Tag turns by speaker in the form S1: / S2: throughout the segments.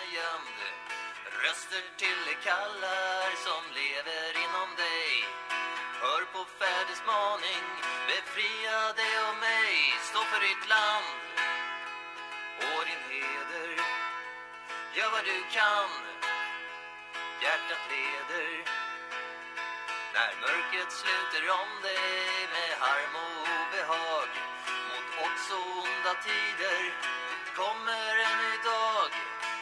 S1: är gäster till de kallar som lever inom dig. Hör på fäders maning, befria dig och mig. Stå för ditt land och din heder. Gör vad du kan, hjärtat leder. När mörkret sluter om dig med harm och obehag. Mot odds och onda tider kommer en idag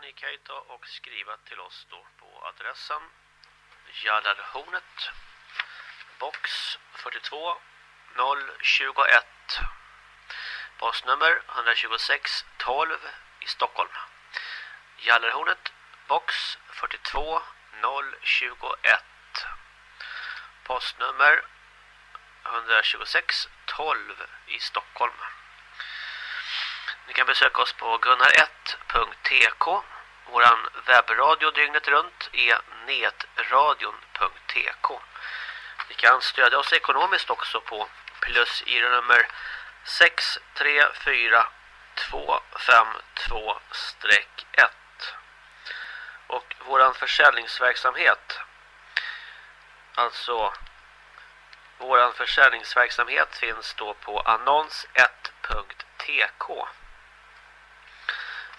S2: Ni kan ju ta och skriva till oss då på adressen Jallarhornet box 42 021 postnummer 126 12 i Stockholm. Jallarhornet box 42 021 postnummer 126 12 i Stockholm ni kan besöka oss på gunnar1.tk. Våran webbradio dygnet runt är netradion.tk. Ni kan stödja oss ekonomiskt också på plus i nummer 634252-1. Och våran försäljningsverksamhet alltså våran försäljningsverksamhet finns då på annons1.tk.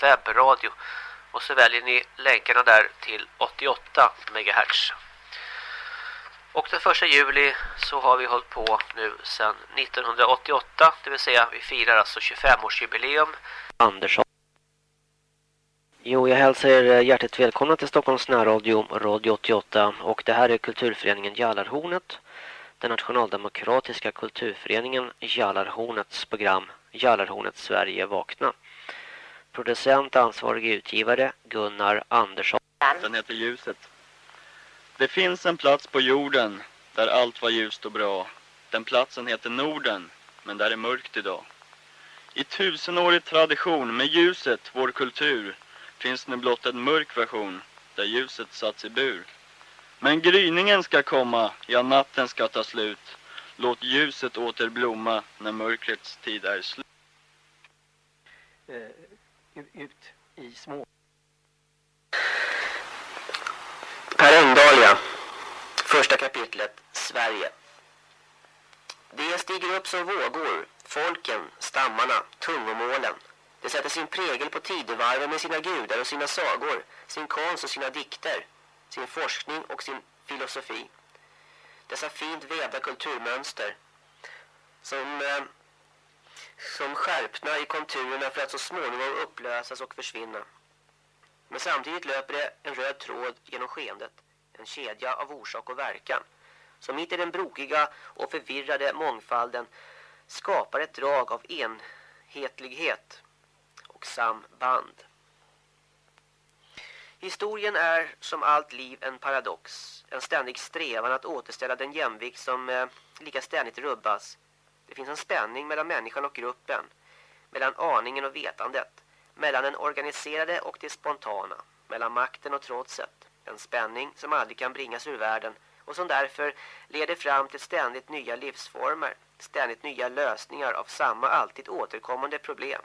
S2: webbradio och så väljer ni länkarna där till 88 MHz. Och den första juli så har vi hållit på nu sedan 1988, det vill säga vi firar alltså 25-årsjubileum. Andersson. Jo, jag hälsar er hjärtligt välkomna till Stockholms närradio, Radio 88 och det här är kulturföreningen Jallarhornet den nationaldemokratiska kulturföreningen Jallarhornets program Jallarhornet Sverige vakna. Producent ansvarig utgivare Gunnar Andersson.
S3: Den heter Ljuset. Det finns en plats på jorden där allt var ljust och bra. Den platsen heter Norden, men där är mörkt idag. I tusenårig tradition med ljuset, vår kultur, finns nu blott en mörk version där ljuset satts i bur. Men gryningen ska komma, ja natten ska ta slut. Låt ljuset åter blomma när mörkrets tid är slut.
S4: Uh, ut i små...
S5: Per Engdahl, Första kapitlet, Sverige. Det stiger upp som vågor, folken, stammarna, tungomålen. Det sätter sin prägel på tidevarven med sina gudar och sina sagor, sin konst och sina dikter sin forskning och sin filosofi. Dessa fint vävda kulturmönster som, eh, som skärpna i konturerna för att så småningom upplösas och försvinna. Men samtidigt löper det en röd tråd genom skeendet, en kedja av orsak och verkan, som mitt i den brokiga och förvirrade mångfalden skapar ett drag av enhetlighet och samband. Historien är som allt liv en paradox. En ständig strävan att återställa den jämvikt som eh, lika ständigt rubbas. Det finns en spänning mellan människan och gruppen. Mellan aningen och vetandet. Mellan den organiserade och det spontana. Mellan makten och trotset. En spänning som aldrig kan bringas ur världen och som därför leder fram till ständigt nya livsformer. Ständigt nya lösningar av samma alltid återkommande problem.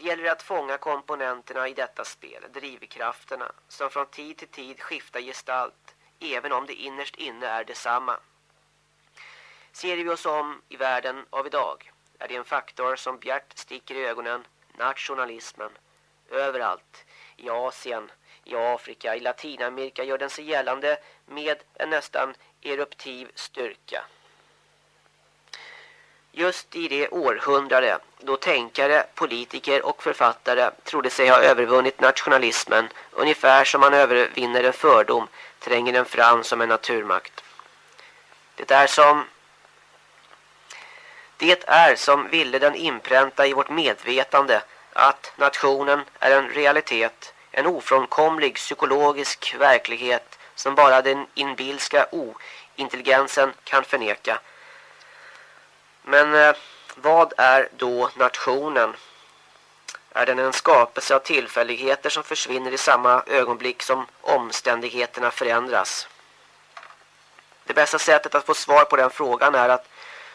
S5: Det gäller att fånga komponenterna i detta spel, drivkrafterna, som från tid till tid skiftar gestalt, även om det innerst inne är detsamma. Ser vi oss om i världen av idag är det en faktor som bjärt sticker i ögonen, nationalismen. Överallt, i Asien, i Afrika, i Latinamerika gör den sig gällande med en nästan eruptiv styrka. Just i det århundrade då tänkare, politiker och författare trodde sig ha övervunnit nationalismen ungefär som man övervinner en fördom tränger den fram som en naturmakt. Det är som det är som ville den inpränta i vårt medvetande att nationen är en realitet, en ofrånkomlig psykologisk verklighet som bara den inbilska ointelligensen kan förneka. Men eh, vad är då nationen? Är den en skapelse av tillfälligheter som försvinner i samma ögonblick som omständigheterna förändras? Det bästa sättet att få svar på den frågan är att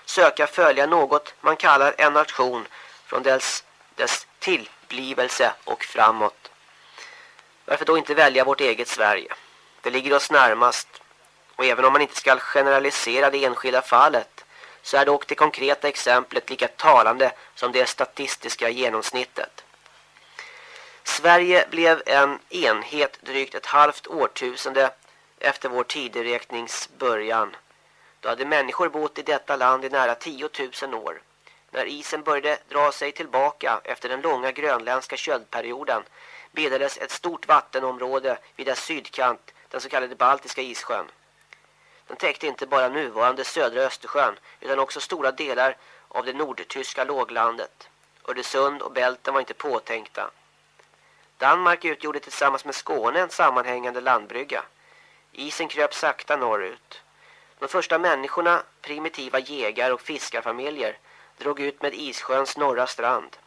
S5: söka följa något man kallar en nation från dess, dess tillblivelse och framåt. Varför då inte välja vårt eget Sverige? Det ligger oss närmast. Och även om man inte ska generalisera det enskilda fallet så är dock det konkreta exemplet lika talande som det statistiska genomsnittet. Sverige blev en enhet drygt ett halvt årtusende efter vår tideräknings början. Då hade människor bott i detta land i nära 10 000 år. När isen började dra sig tillbaka efter den långa grönländska köldperioden bildades ett stort vattenområde vid dess sydkant, den så kallade Baltiska issjön. Den täckte inte bara nuvarande södra Östersjön utan också stora delar av det nordtyska låglandet. Öresund och Bälten var inte påtänkta. Danmark utgjorde tillsammans med Skåne en sammanhängande landbrygga. Isen kröp sakta norrut. De första människorna, primitiva jägar och fiskarfamiljer, drog ut med Issjöns norra strand.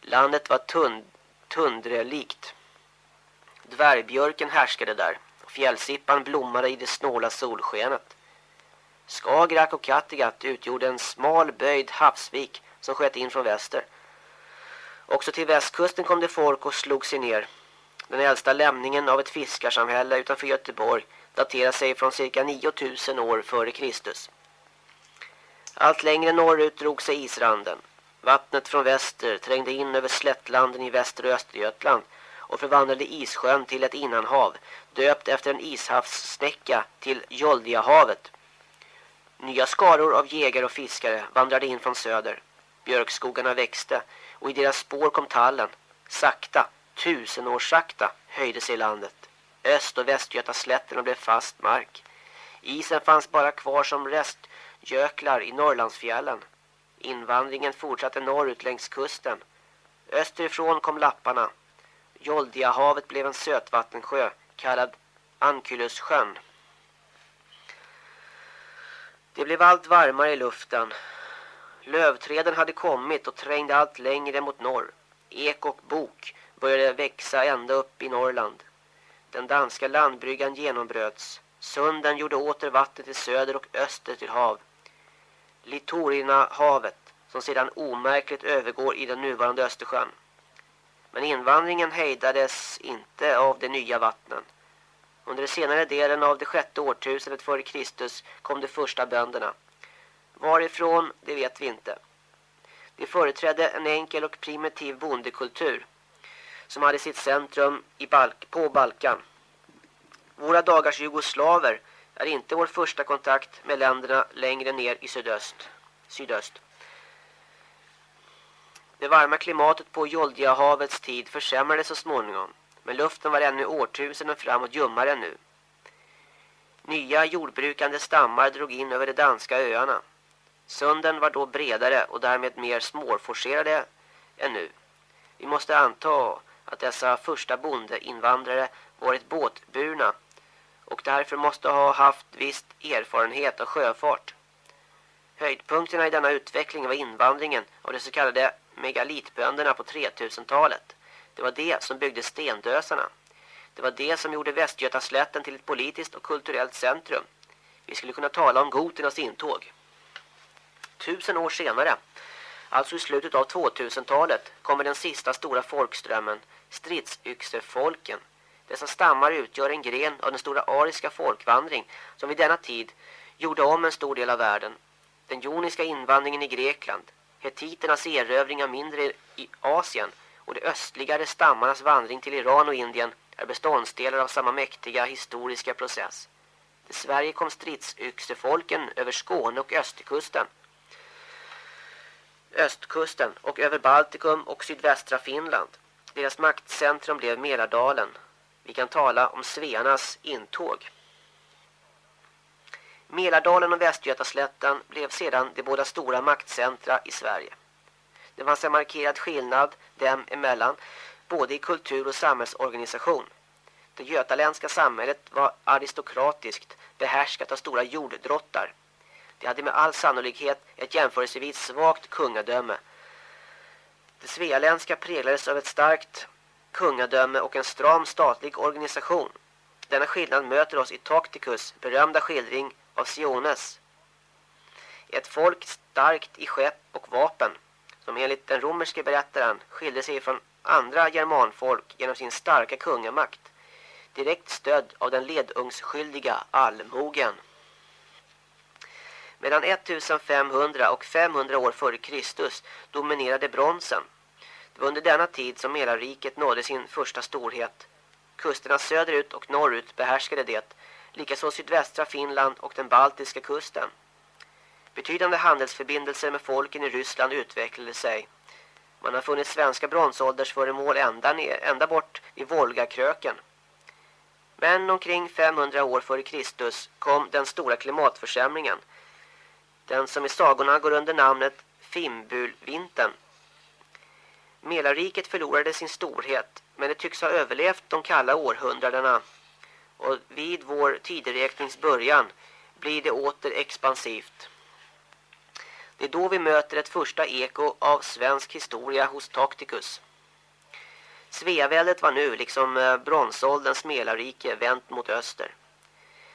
S5: Landet var tund, tundrelikt. Dvärgbjörken härskade där fjällsippan blommade i det snåla solskenet. Skagerrak och Kattegatt utgjorde en smal böjd havsvik som sköt in från väster. Också till västkusten kom det folk och slog sig ner. Den äldsta lämningen av ett fiskarsamhälle utanför Göteborg daterar sig från cirka 9000 år före Kristus. Allt längre norrut drog sig isranden. Vattnet från väster trängde in över slättlanden i väster och Östergötland och förvandlade Issjön till ett innanhav, döpt efter en ishavssnäcka till Joldiahavet. Nya skaror av jägare och fiskare vandrade in från söder. Björkskogarna växte och i deras spår kom tallen. Sakta, tusenårssakta, höjde sig landet. Öst- och västgötaslätterna blev fast mark. Isen fanns bara kvar som restjöklar i Norrlandsfjällen. Invandringen fortsatte norrut längs kusten. Österifrån kom lapparna. Joldiahavet blev en sötvattensjö kallad Ankylussjön. Det blev allt varmare i luften. Lövträden hade kommit och trängde allt längre mot norr. Ek och bok började växa ända upp i Norrland. Den danska landbryggan genombröts. Sunden gjorde åter vatten till söder och öster till hav. Litorina havet som sedan omärkligt övergår i den nuvarande Östersjön. Men invandringen hejdades inte av de nya vattnen. Under den senare delen av det sjätte årtusendet före Kristus kom de första bönderna. Varifrån, det vet vi inte. De företrädde en enkel och primitiv bondekultur som hade sitt centrum i Balk på Balkan. Våra dagars jugoslaver är inte vår första kontakt med länderna längre ner i sydöst. sydöst. Det varma klimatet på Joldiahavets tid försämrades så småningom, men luften var ännu årtusenden framåt ljummare än nu. Nya jordbrukande stammar drog in över de danska öarna. Sunden var då bredare och därmed mer småforcerade än nu. Vi måste anta att dessa första bondeinvandrare varit båtburna och därför måste ha haft viss erfarenhet av sjöfart. Höjdpunkterna i denna utveckling var invandringen av de så kallade megalitbönderna på 3000-talet. Det var det som byggde stendösarna. Det var det som gjorde Västgötaslätten till ett politiskt och kulturellt centrum. Vi skulle kunna tala om goternas intåg. Tusen år senare, alltså i slutet av 2000-talet, kommer den sista stora folkströmmen, stridsyxefolken. Dessa stammar utgör en gren av den stora ariska folkvandring som vid denna tid gjorde om en stor del av världen. Den joniska invandringen i Grekland, hetiternas erövring av mindre i Asien och de östligare stammarnas vandring till Iran och Indien är beståndsdelar av samma mäktiga historiska process. Till Sverige kom stridsyxefolken över Skåne och östkusten. Östkusten och över Baltikum och sydvästra Finland. Deras maktcentrum blev Mälardalen. Vi kan tala om Svearnas intåg. Mälardalen och Västgötaslätten blev sedan de båda stora maktcentra i Sverige. Det fanns en markerad skillnad dem emellan, både i kultur och samhällsorganisation. Det götaländska samhället var aristokratiskt, behärskat av stora jorddrottar. Det hade med all sannolikhet ett jämförelsevis svagt kungadöme. Det svealändska präglades av ett starkt kungadöme och en stram statlig organisation. Denna skillnad möter oss i Tacticus berömda skildring av Siones. Ett folk starkt i skepp och vapen som enligt den romerske berättaren skilde sig från andra germanfolk genom sin starka kungamakt direkt stödd av den ledungsskyldiga allmogen. Medan 1500 och 500 år före Kristus dominerade bronsen. Det var under denna tid som Mälarriket nådde sin första storhet. Kusterna söderut och norrut behärskade det, likaså sydvästra Finland och den baltiska kusten. Betydande handelsförbindelser med folken i Ryssland utvecklade sig. Man har funnit svenska bronsåldersföremål ända, ner, ända bort i Volgakröken. Men omkring 500 år före Kristus kom den stora klimatförsämringen. Den som i sagorna går under namnet Fimbulvintern. Mälarriket förlorade sin storhet men det tycks ha överlevt de kalla århundradena. Och vid vår tideräknings början blir det åter expansivt. Det är då vi möter ett första eko av svensk historia hos Tacticus. Sveaväldet var nu, liksom eh, bronsålderns Mälarrike, vänt mot öster.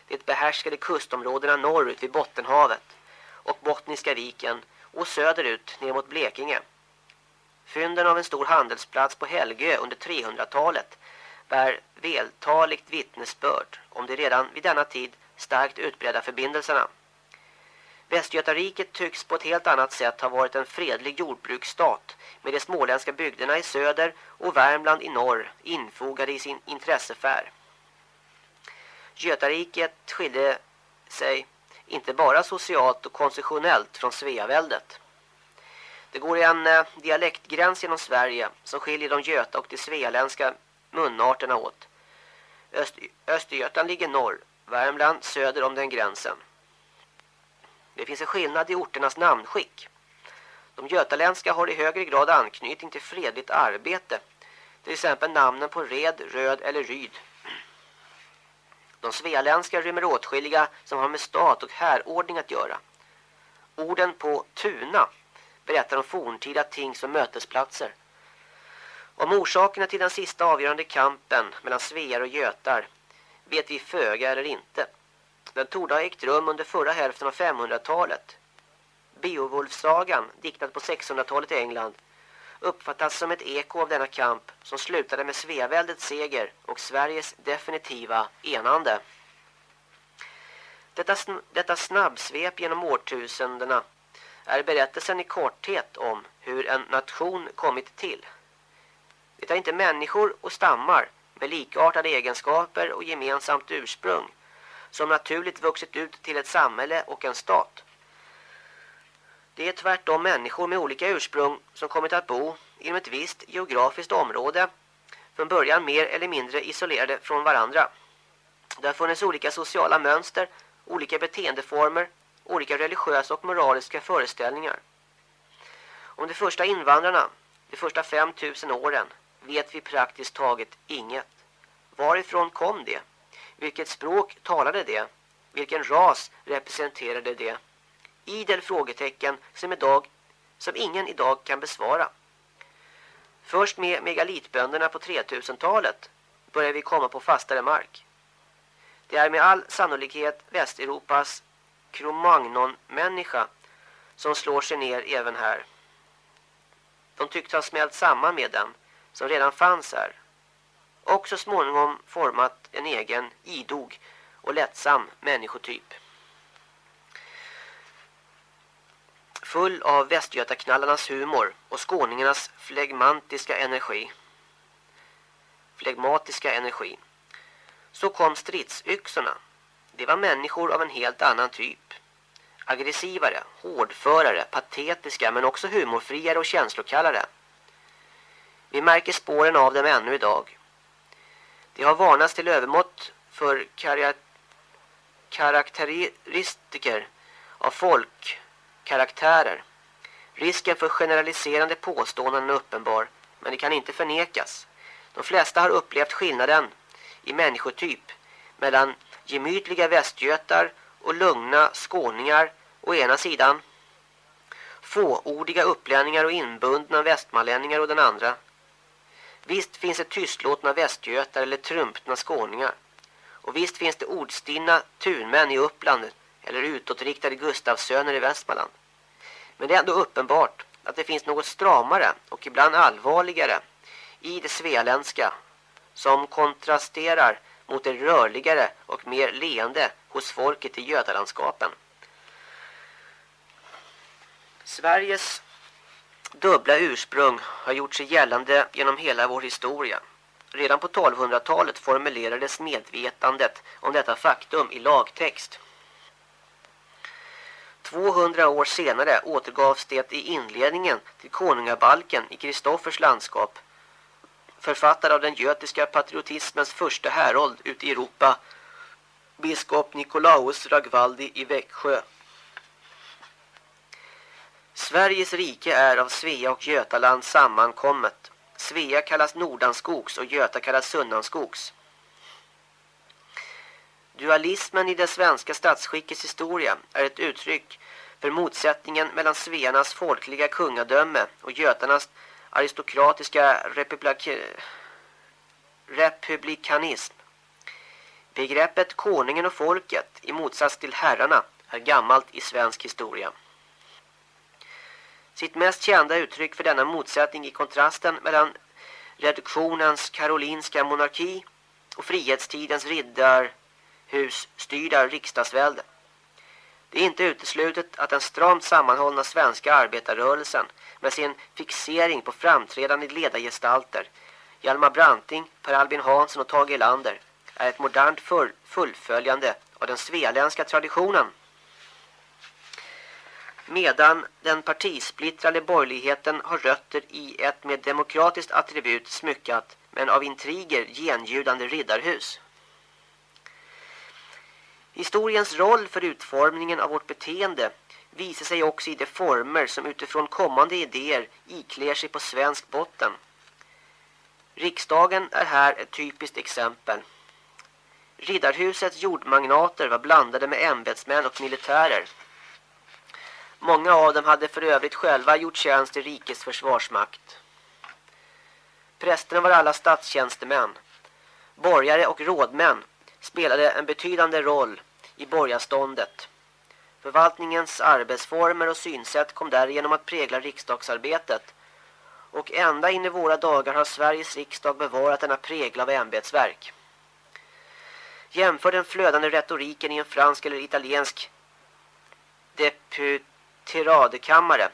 S5: Det behärskade kustområdena norrut vid Bottenhavet och Bottniska viken och söderut ner mot Blekinge. Fynden av en stor handelsplats på Helgö under 300-talet bär vältaligt vittnesbörd om de redan vid denna tid starkt utbredda förbindelserna. Västgötariket tycks på ett helt annat sätt ha varit en fredlig jordbruksstat med de småländska bygderna i söder och Värmland i norr infogade i sin intressefär. Götariket skilde sig inte bara socialt och konstitutionellt från Sveaväldet. Det går en eh, dialektgräns genom Sverige som skiljer de göta och de svealändska munarterna åt. Öst Östergötland ligger norr, Värmland söder om den gränsen. Det finns en skillnad i orternas namnskick. De götaländska har i högre grad anknytning till fredligt arbete. Till exempel namnen på Red, Röd eller Ryd. De svealändska rymmer åtskilliga som har med stat och härordning att göra. Orden på Tuna berättar om forntida ting som mötesplatser. Om orsakerna till den sista avgörande kampen mellan svear och götar vet vi föga eller inte. Den torde ha ägt rum under förra hälften av 500-talet. Beowulfsagan, diktad på 600-talet i England, uppfattas som ett eko av denna kamp som slutade med Sveaväldets seger och Sveriges definitiva enande. Detta, sn detta snabbsvep genom årtusendena är berättelsen i korthet om hur en nation kommit till. Det är inte människor och stammar med likartade egenskaper och gemensamt ursprung som naturligt vuxit ut till ett samhälle och en stat. Det är tvärtom människor med olika ursprung som kommit att bo inom ett visst geografiskt område från början mer eller mindre isolerade från varandra. Det har funnits olika sociala mönster, olika beteendeformer, olika religiösa och moraliska föreställningar. Om de första invandrarna, de första 5000 åren, vet vi praktiskt taget inget. Varifrån kom det? Vilket språk talade det? Vilken ras representerade det? Idel frågetecken som, idag, som ingen idag kan besvara. Först med megalitbönderna på 3000-talet börjar vi komma på fastare mark. Det är med all sannolikhet Västeuropas kromagnon-människa som slår sig ner även här. De tycks ha smält samman med den som redan fanns här och så småningom format en egen idog och lättsam människotyp. Full av västgötaknallarnas humor och skåningarnas flegmatiska energi. Flegmatiska energi. Så kom stridsyxorna. Det var människor av en helt annan typ. Aggressivare, hårdförare, patetiska men också humorfriare och känslokallare. Vi märker spåren av dem ännu idag. Det har varnats till övermått för karaktäristiker av folkkaraktärer. Risken för generaliserande påståenden är uppenbar, men det kan inte förnekas. De flesta har upplevt skillnaden i människotyp mellan gemytliga västgötar och lugna skåningar å ena sidan, fåordiga upplänningar och inbundna västmanlänningar å den andra. Visst finns det tystlåtna västgötar eller trumpna skåningar. Och visst finns det ordstinna tunmän i Uppland eller utåtriktade Gustavsöner i Västmanland. Men det är ändå uppenbart att det finns något stramare och ibland allvarligare i det svealändska som kontrasterar mot det rörligare och mer leende hos folket i Götalandskapen. Sveriges dubbla ursprung har gjort sig gällande genom hela vår historia. Redan på 1200-talet formulerades medvetandet om detta faktum i lagtext. 200 år senare återgavs det i inledningen till konungabalken i Kristoffers landskap författad av den götiska patriotismens första härold ute i Europa biskop Nikolaus Ragvaldi i Växjö Sveriges rike är av Svea och Götaland sammankommet. Svea kallas Nordanskogs och Göta kallas Sunnanskogs. Dualismen i det svenska statsskickets historia är ett uttryck för motsättningen mellan svearnas folkliga kungadöme och götarnas aristokratiska republik republikanism. Begreppet konungen och folket i motsats till herrarna är gammalt i svensk historia. Sitt mest kända uttryck för denna motsättning i kontrasten mellan reduktionens karolinska monarki och frihetstidens riddarhusstyrda riksdagsvälde. Det är inte uteslutet att den stramt sammanhållna svenska arbetarrörelsen med sin fixering på framträdande ledargestalter Hjalmar Branting, Per Albin Hansson och Tage Lander är ett modernt fullföljande av den svealändska traditionen medan den partisplittrade borgerligheten har rötter i ett med demokratiskt attribut smyckat men av intriger genljudande riddarhus. Historiens roll för utformningen av vårt beteende visar sig också i de former som utifrån kommande idéer iklär sig på svensk botten. Riksdagen är här ett typiskt exempel. Riddarhusets jordmagnater var blandade med ämbetsmän och militärer. Många av dem hade för övrigt själva gjort tjänst i rikets försvarsmakt. Prästerna var alla statstjänstemän. Borgare och rådmän spelade en betydande roll i borgarståndet. Förvaltningens arbetsformer och synsätt kom därigenom att prägla riksdagsarbetet. Och ända in i våra dagar har Sveriges riksdag bevarat denna prägel av ämbetsverk. Jämför den flödande retoriken i en fransk eller italiensk deput tiradekammare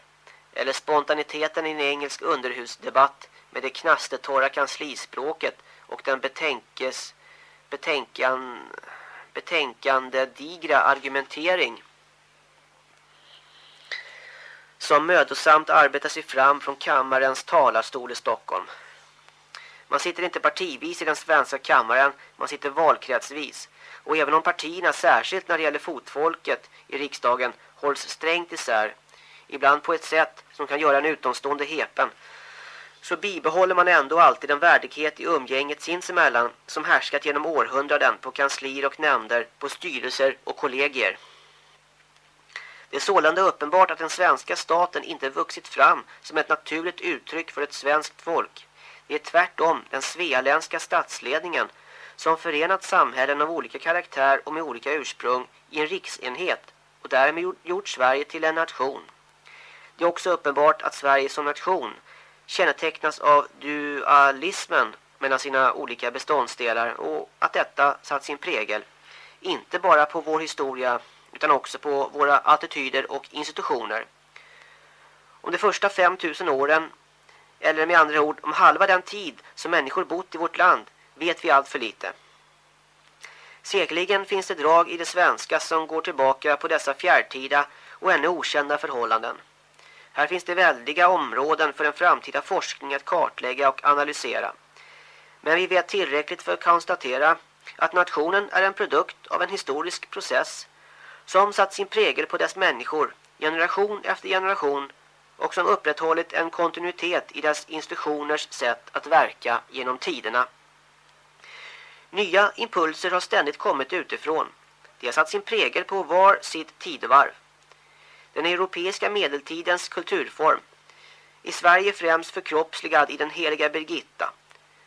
S5: eller spontaniteten i en engelsk underhusdebatt med det knastetorra kanslispråket och den betänkes, betänkan, betänkande digra argumentering som mödosamt arbetar sig fram från kammarens talarstol i Stockholm. Man sitter inte partivis i den svenska kammaren, man sitter valkretsvis. Och även om partierna, särskilt när det gäller fotfolket i riksdagen, hålls strängt isär, ibland på ett sätt som kan göra en utomstående hepen, så bibehåller man ändå alltid en värdighet i umgänget sinsemellan som härskat genom århundraden på kanslier och nämnder, på styrelser och kollegier. Det är sålunda uppenbart att den svenska staten inte vuxit fram som ett naturligt uttryck för ett svenskt folk. Det är tvärtom den svealändska statsledningen som förenat samhällen av olika karaktär och med olika ursprung i en riksenhet och därmed gjort Sverige till en nation. Det är också uppenbart att Sverige som nation kännetecknas av dualismen mellan sina olika beståndsdelar och att detta satt sin prägel inte bara på vår historia utan också på våra attityder och institutioner. Om de första 5000 åren, eller med andra ord om halva den tid som människor bott i vårt land, vet vi allt för lite. Säkerligen finns det drag i det svenska som går tillbaka på dessa fjärrtida och ännu okända förhållanden. Här finns det väldiga områden för en framtida forskning att kartlägga och analysera. Men vi vet tillräckligt för att konstatera att nationen är en produkt av en historisk process som satt sin prägel på dess människor generation efter generation och som upprätthållit en kontinuitet i dess institutioners sätt att verka genom tiderna. Nya impulser har ständigt kommit utifrån. De har satt sin prägel på var sitt tidevarv. Den europeiska medeltidens kulturform. I Sverige främst förkroppsligad i den heliga Birgitta.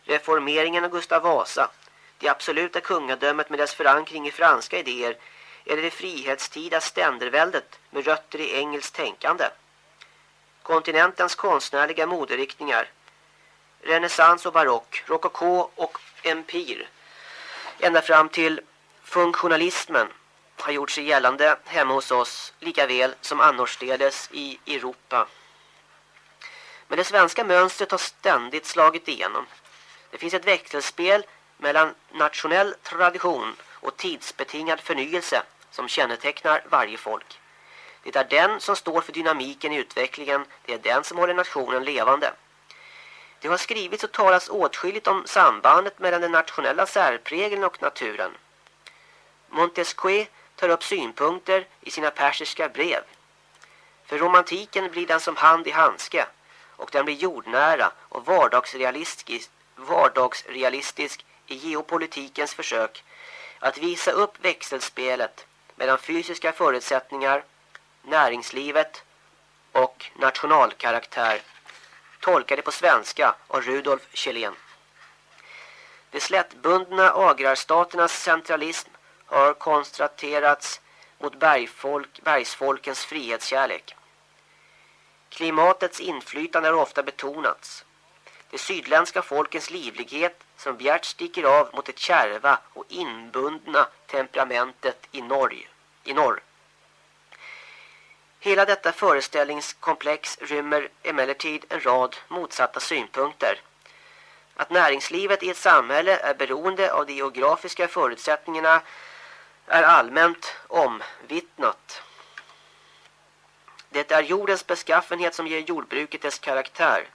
S5: Reformeringen av Gustav Vasa. Det absoluta kungadömet med dess förankring i franska idéer. Eller det frihetstida ständerväldet med rötter i engelskt tänkande. Kontinentens konstnärliga moderiktningar. Renässans och barock, rokoko och empir ända fram till funktionalismen har gjort sig gällande hemma hos oss lika väl som annorstädes i Europa. Men det svenska mönstret har ständigt slagit igenom. Det finns ett växelspel mellan nationell tradition och tidsbetingad förnyelse som kännetecknar varje folk. Det är den som står för dynamiken i utvecklingen, det är den som håller nationen levande. Det har skrivits och talats åtskilligt om sambandet mellan den nationella särprägeln och naturen. Montesquieu tar upp synpunkter i sina persiska brev. För romantiken blir den som hand i handske och den blir jordnära och vardagsrealistisk, vardagsrealistisk i geopolitikens försök att visa upp växelspelet mellan fysiska förutsättningar, näringslivet och nationalkaraktär tolkade på svenska av Rudolf Kjellén. De slättbundna agrarstaternas centralism har konstaterats mot bergfolk, bergsfolkens frihetskärlek. Klimatets inflytande har ofta betonats. De sydländska folkens livlighet som bjärt sticker av mot det kärva och inbundna temperamentet i norr. I norr. Hela detta föreställningskomplex rymmer emellertid en rad motsatta synpunkter. Att näringslivet i ett samhälle är beroende av de geografiska förutsättningarna är allmänt omvittnat. Det är jordens beskaffenhet som ger jordbruket dess karaktär.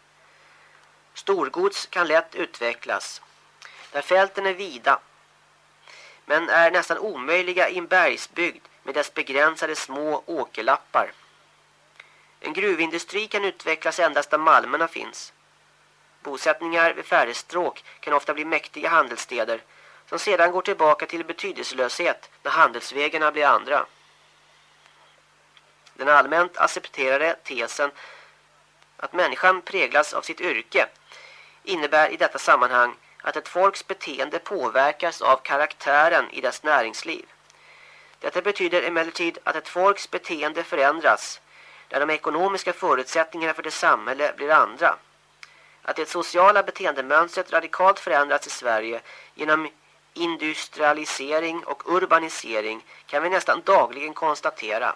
S5: Storgods kan lätt utvecklas. Där fälten är vida men är nästan omöjliga i en bergsbygd med dess begränsade små åkerlappar. En gruvindustri kan utvecklas endast där malmerna finns. Bosättningar vid färdigstråk kan ofta bli mäktiga handelsstäder som sedan går tillbaka till betydelselöshet när handelsvägarna blir andra. Den allmänt accepterade tesen att människan präglas av sitt yrke innebär i detta sammanhang att ett folks beteende påverkas av karaktären i dess näringsliv. Detta betyder emellertid att ett folks beteende förändras där de ekonomiska förutsättningarna för det samhälle blir andra. Att det sociala beteendemönstret radikalt förändrats i Sverige genom industrialisering och urbanisering kan vi nästan dagligen konstatera.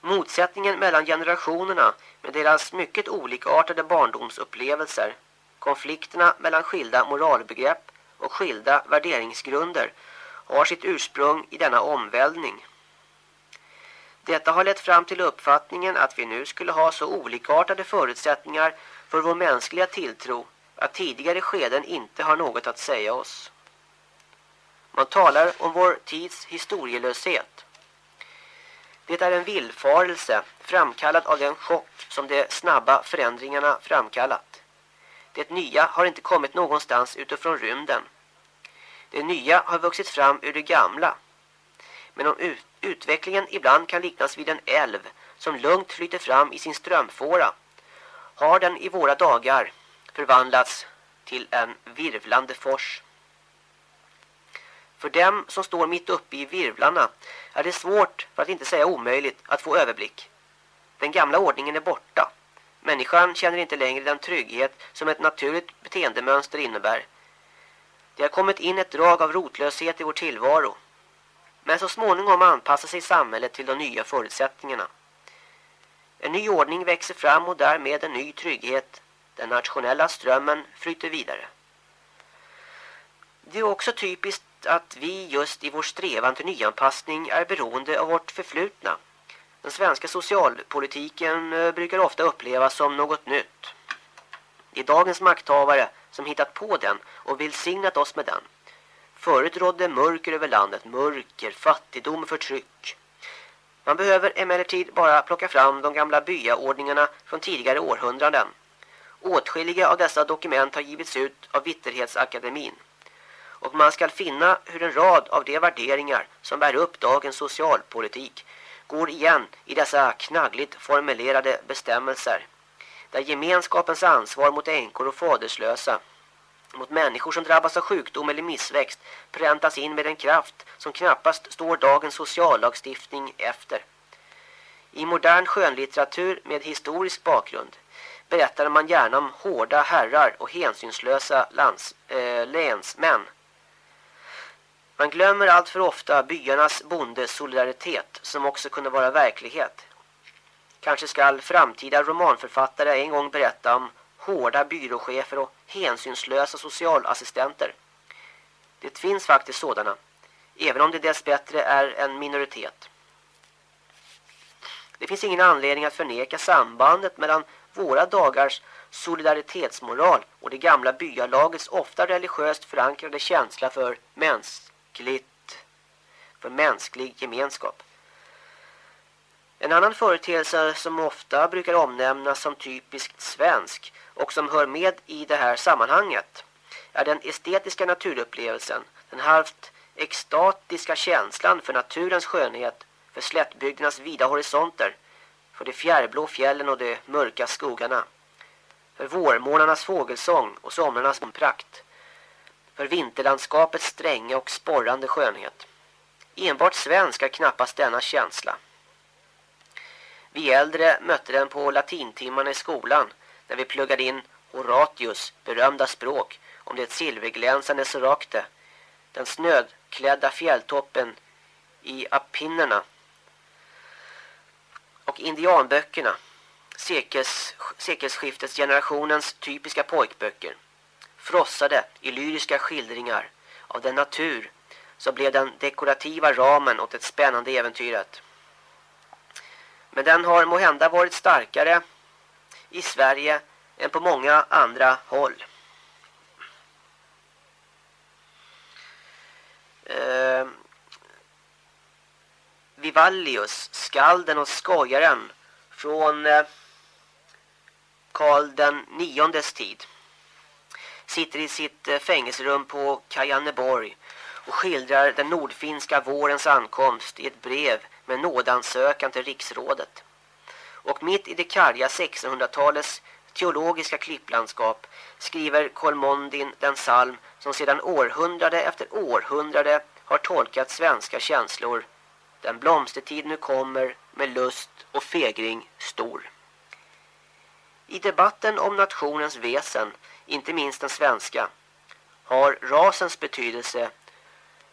S5: Motsättningen mellan generationerna med deras mycket olikartade barndomsupplevelser, konflikterna mellan skilda moralbegrepp och skilda värderingsgrunder har sitt ursprung i denna omvälvning. Detta har lett fram till uppfattningen att vi nu skulle ha så olikartade förutsättningar för vår mänskliga tilltro att tidigare skeden inte har något att säga oss. Man talar om vår tids historielöshet. Det är en villfarelse framkallad av den chock som de snabba förändringarna framkallat. Det nya har inte kommit någonstans utifrån rymden. Det nya har vuxit fram ur det gamla. Men om ut utvecklingen ibland kan liknas vid en älv som lugnt flyter fram i sin strömfåra har den i våra dagar förvandlats till en virvlande fors. För dem som står mitt uppe i virvlarna är det svårt, för att inte säga omöjligt, att få överblick. Den gamla ordningen är borta. Människan känner inte längre den trygghet som ett naturligt beteendemönster innebär. Det har kommit in ett drag av rotlöshet i vår tillvaro. Men så småningom anpassar sig samhället till de nya förutsättningarna. En ny ordning växer fram och därmed en ny trygghet. Den nationella strömmen flyter vidare. Det är också typiskt att vi just i vår strävan till nyanpassning är beroende av vårt förflutna. Den svenska socialpolitiken eh, brukar ofta upplevas som något nytt. Det är dagens makthavare som hittat på den och välsignat oss med den. Förut rådde mörker över landet, mörker, fattigdom och förtryck. Man behöver emellertid bara plocka fram de gamla byaordningarna från tidigare århundraden. Åtskilliga av dessa dokument har givits ut av Vitterhetsakademin. Och man ska finna hur en rad av de värderingar som bär upp dagens socialpolitik går igen i dessa knaggligt formulerade bestämmelser. Där gemenskapens ansvar mot änkor och faderslösa mot människor som drabbas av sjukdom eller missväxt präntas in med en kraft som knappast står dagens sociallagstiftning efter. I modern skönlitteratur med historisk bakgrund berättar man gärna om hårda herrar och hänsynslösa lands, äh, länsmän. Man glömmer allt för ofta byarnas bondesolidaritet som också kunde vara verklighet. Kanske skall framtida romanförfattare en gång berätta om hårda byråchefer och hänsynslösa socialassistenter. Det finns faktiskt sådana, även om det dessbättre är en minoritet. Det finns ingen anledning att förneka sambandet mellan våra dagars solidaritetsmoral och det gamla byalagets ofta religiöst förankrade känsla för mänskligt för mänsklig gemenskap. En annan företeelse som ofta brukar omnämnas som typiskt svensk och som hör med i det här sammanhanget är den estetiska naturupplevelsen, den halvt extatiska känslan för naturens skönhet, för slättbygdernas vida horisonter, för de fjärrblå fjällen och de mörka skogarna, för vårmånarnas fågelsång och somrarnas prakt, för vinterlandskapets stränga och sporrande skönhet. Enbart svensk är knappast denna känsla. Vi äldre mötte den på latintimmarna i skolan när vi pluggade in Horatius berömda språk om det silverglänsande Soracte, den snödklädda fjälltoppen i Apinnerna och indianböckerna, sekels, sekelsskiftets generationens typiska pojkböcker, frossade i lyriska skildringar av den natur som blev den dekorativa ramen åt det spännande äventyret. Men den har måhända varit starkare i Sverige än på många andra håll. Eh, Vivallius, skalden och skojaren från eh, Karl den niondes tid sitter i sitt eh, fängelserum på Kajanneborg och skildrar den nordfinska vårens ankomst i ett brev med nådansökan till riksrådet. Och mitt i det karga 1600-talets teologiska klipplandskap skriver Kolmondin den psalm som sedan århundrade efter århundrade har tolkat svenska känslor. Den blomstertid nu kommer med lust och fegring stor. I debatten om nationens väsen, inte minst den svenska, har rasens betydelse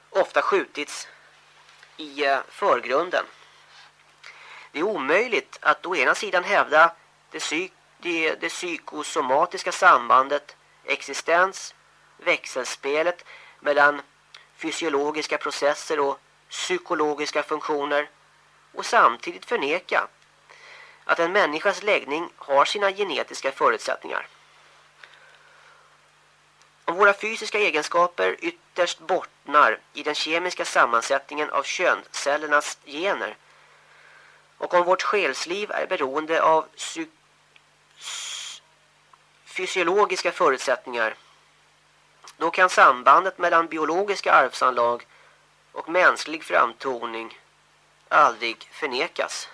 S5: ofta skjutits i eh, förgrunden. Det är omöjligt att å ena sidan hävda det, psyk det, det psykosomatiska sambandet, existens, växelspelet mellan fysiologiska processer och psykologiska funktioner och samtidigt förneka att en människas läggning har sina genetiska förutsättningar. Om våra fysiska egenskaper ytterst bottnar i den kemiska sammansättningen av könscellernas gener och om vårt själsliv är beroende av fysiologiska förutsättningar då kan sambandet mellan biologiska arvsanlag och mänsklig framtoning aldrig förnekas.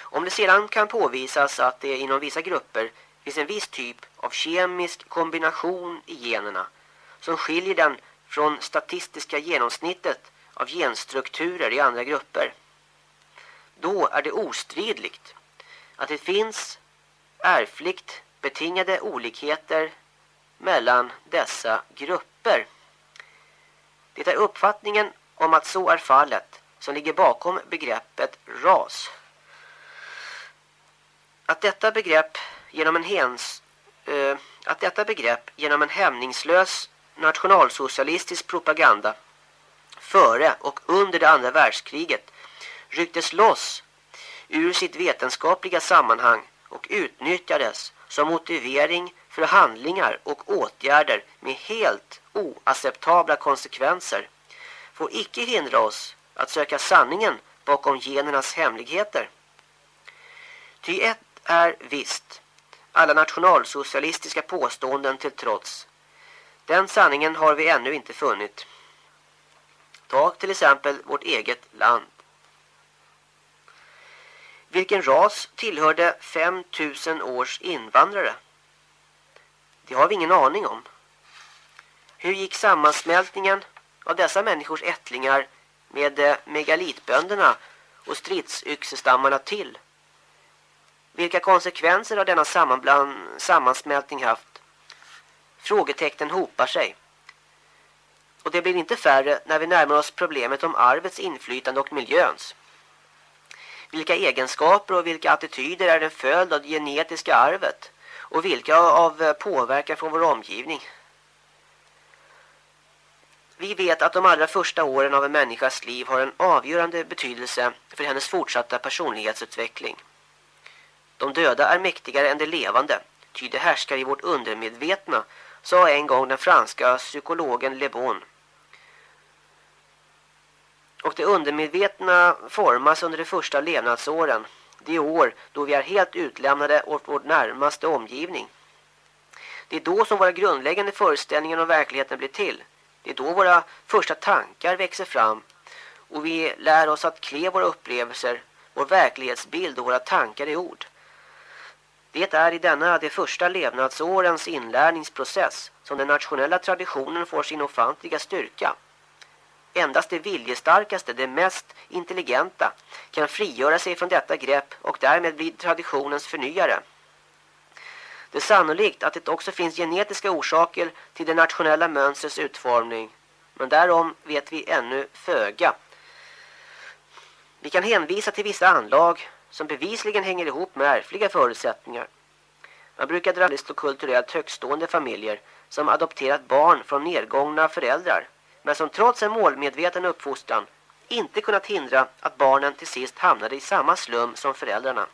S5: Om det sedan kan påvisas att det inom vissa grupper finns en viss typ av kemisk kombination i generna som skiljer den från statistiska genomsnittet av genstrukturer i andra grupper. Då är det ostridligt att det finns ärftligt betingade olikheter mellan dessa grupper. Det är uppfattningen om att så är fallet som ligger bakom begreppet ras. Att detta begrepp genom en hens, eh, att detta begrepp genom en hämningslös nationalsocialistisk propaganda före och under det andra världskriget rycktes loss ur sitt vetenskapliga sammanhang och utnyttjades som motivering för handlingar och åtgärder med helt oacceptabla konsekvenser får icke hindra oss att söka sanningen bakom genernas hemligheter. Ty ett är visst, alla nationalsocialistiska påståenden till trots. Den sanningen har vi ännu inte funnit. Ta till exempel vårt eget land. Vilken ras tillhörde 5000 års invandrare? Det har vi ingen aning om. Hur gick sammansmältningen av dessa människors ättlingar med eh, megalitbönderna och stridsyxestammarna till? Vilka konsekvenser har denna sammansmältning haft? Frågetecknen hopar sig. Och det blir inte färre när vi närmar oss problemet om arvets inflytande och miljöns. Vilka egenskaper och vilka attityder är en följd av det genetiska arvet? Och vilka av eh, påverkan från vår omgivning? Vi vet att de allra första åren av en människas liv har en avgörande betydelse för hennes fortsatta personlighetsutveckling. De döda är mäktigare än de levande, ty det härskar i vårt undermedvetna, sa en gång den franska psykologen Le Bon. Och det undermedvetna formas under de första levnadsåren, de år då vi är helt utlämnade åt vår närmaste omgivning. Det är då som våra grundläggande föreställningar om verkligheten blir till. Det är då våra första tankar växer fram och vi lär oss att klä våra upplevelser, vår verklighetsbild och våra tankar i ord. Det är i denna de första levnadsårens inlärningsprocess som den nationella traditionen får sin ofantliga styrka. Endast det viljestarkaste, det mest intelligenta, kan frigöra sig från detta grepp och därmed bli traditionens förnyare. Det är sannolikt att det också finns genetiska orsaker till det nationella mönstrets utformning, men därom vet vi ännu föga. Vi kan hänvisa till vissa anlag som bevisligen hänger ihop med ärftliga förutsättningar. Man brukar dra och kulturellt högstående familjer som adopterat barn från nedgångna föräldrar men som trots en målmedveten uppfostran inte kunnat hindra att barnen till sist hamnade i samma slum som föräldrarna.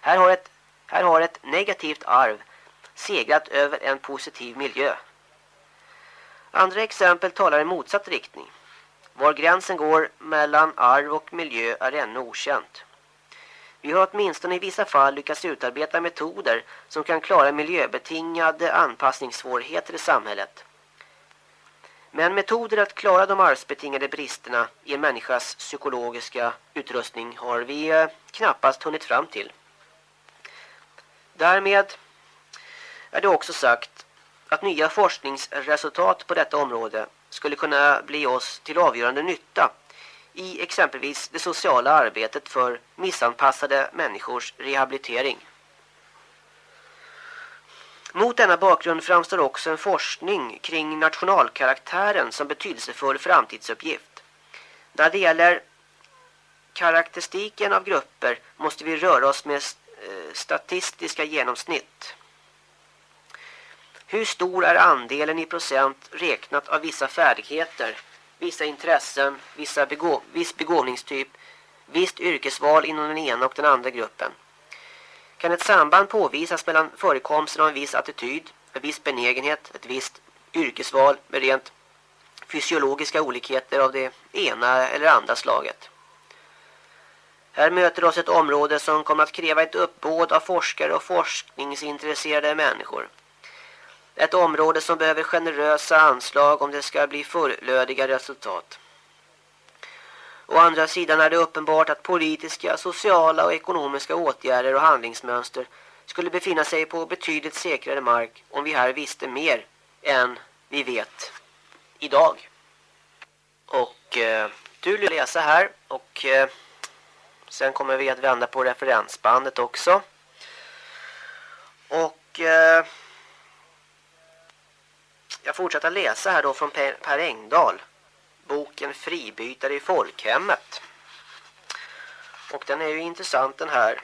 S5: Här har ett, här har ett negativt arv segrat över en positiv miljö. Andra exempel talar i motsatt riktning. Var gränsen går mellan arv och miljö är ännu okänt. Vi har åtminstone i vissa fall lyckats utarbeta metoder som kan klara miljöbetingade anpassningssvårigheter i samhället. Men metoder att klara de arvsbetingade bristerna i en människas psykologiska utrustning har vi eh, knappast hunnit fram till. Därmed är det också sagt att nya forskningsresultat på detta område skulle kunna bli oss till avgörande nytta i exempelvis det sociala arbetet för missanpassade människors rehabilitering. Mot denna bakgrund framstår också en forskning kring nationalkaraktären som betydelsefull framtidsuppgift. När det gäller karaktäristiken av grupper måste vi röra oss med eh, statistiska genomsnitt. Hur stor är andelen i procent räknat av vissa färdigheter, vissa intressen, vissa begå viss begåvningstyp, visst yrkesval inom den ena och den andra gruppen? Kan ett samband påvisas mellan förekomsten av en viss attityd, en viss benägenhet, ett visst yrkesval med rent fysiologiska olikheter av det ena eller andra slaget? Här möter oss ett område som kommer att kräva ett uppbåd av forskare och forskningsintresserade människor. Ett område som behöver generösa anslag om det ska bli fullödiga resultat. Å andra sidan är det uppenbart att politiska, sociala och ekonomiska åtgärder och handlingsmönster skulle befinna sig på betydligt säkrare mark om vi här visste mer än vi vet idag. Och eh, du vill läsa här och eh, sen kommer vi att vända på referensbandet också. Och eh, jag fortsätter läsa här då från Per, per Engdahl. Boken Fribytare i folkhemmet. Och den är ju intressant den här.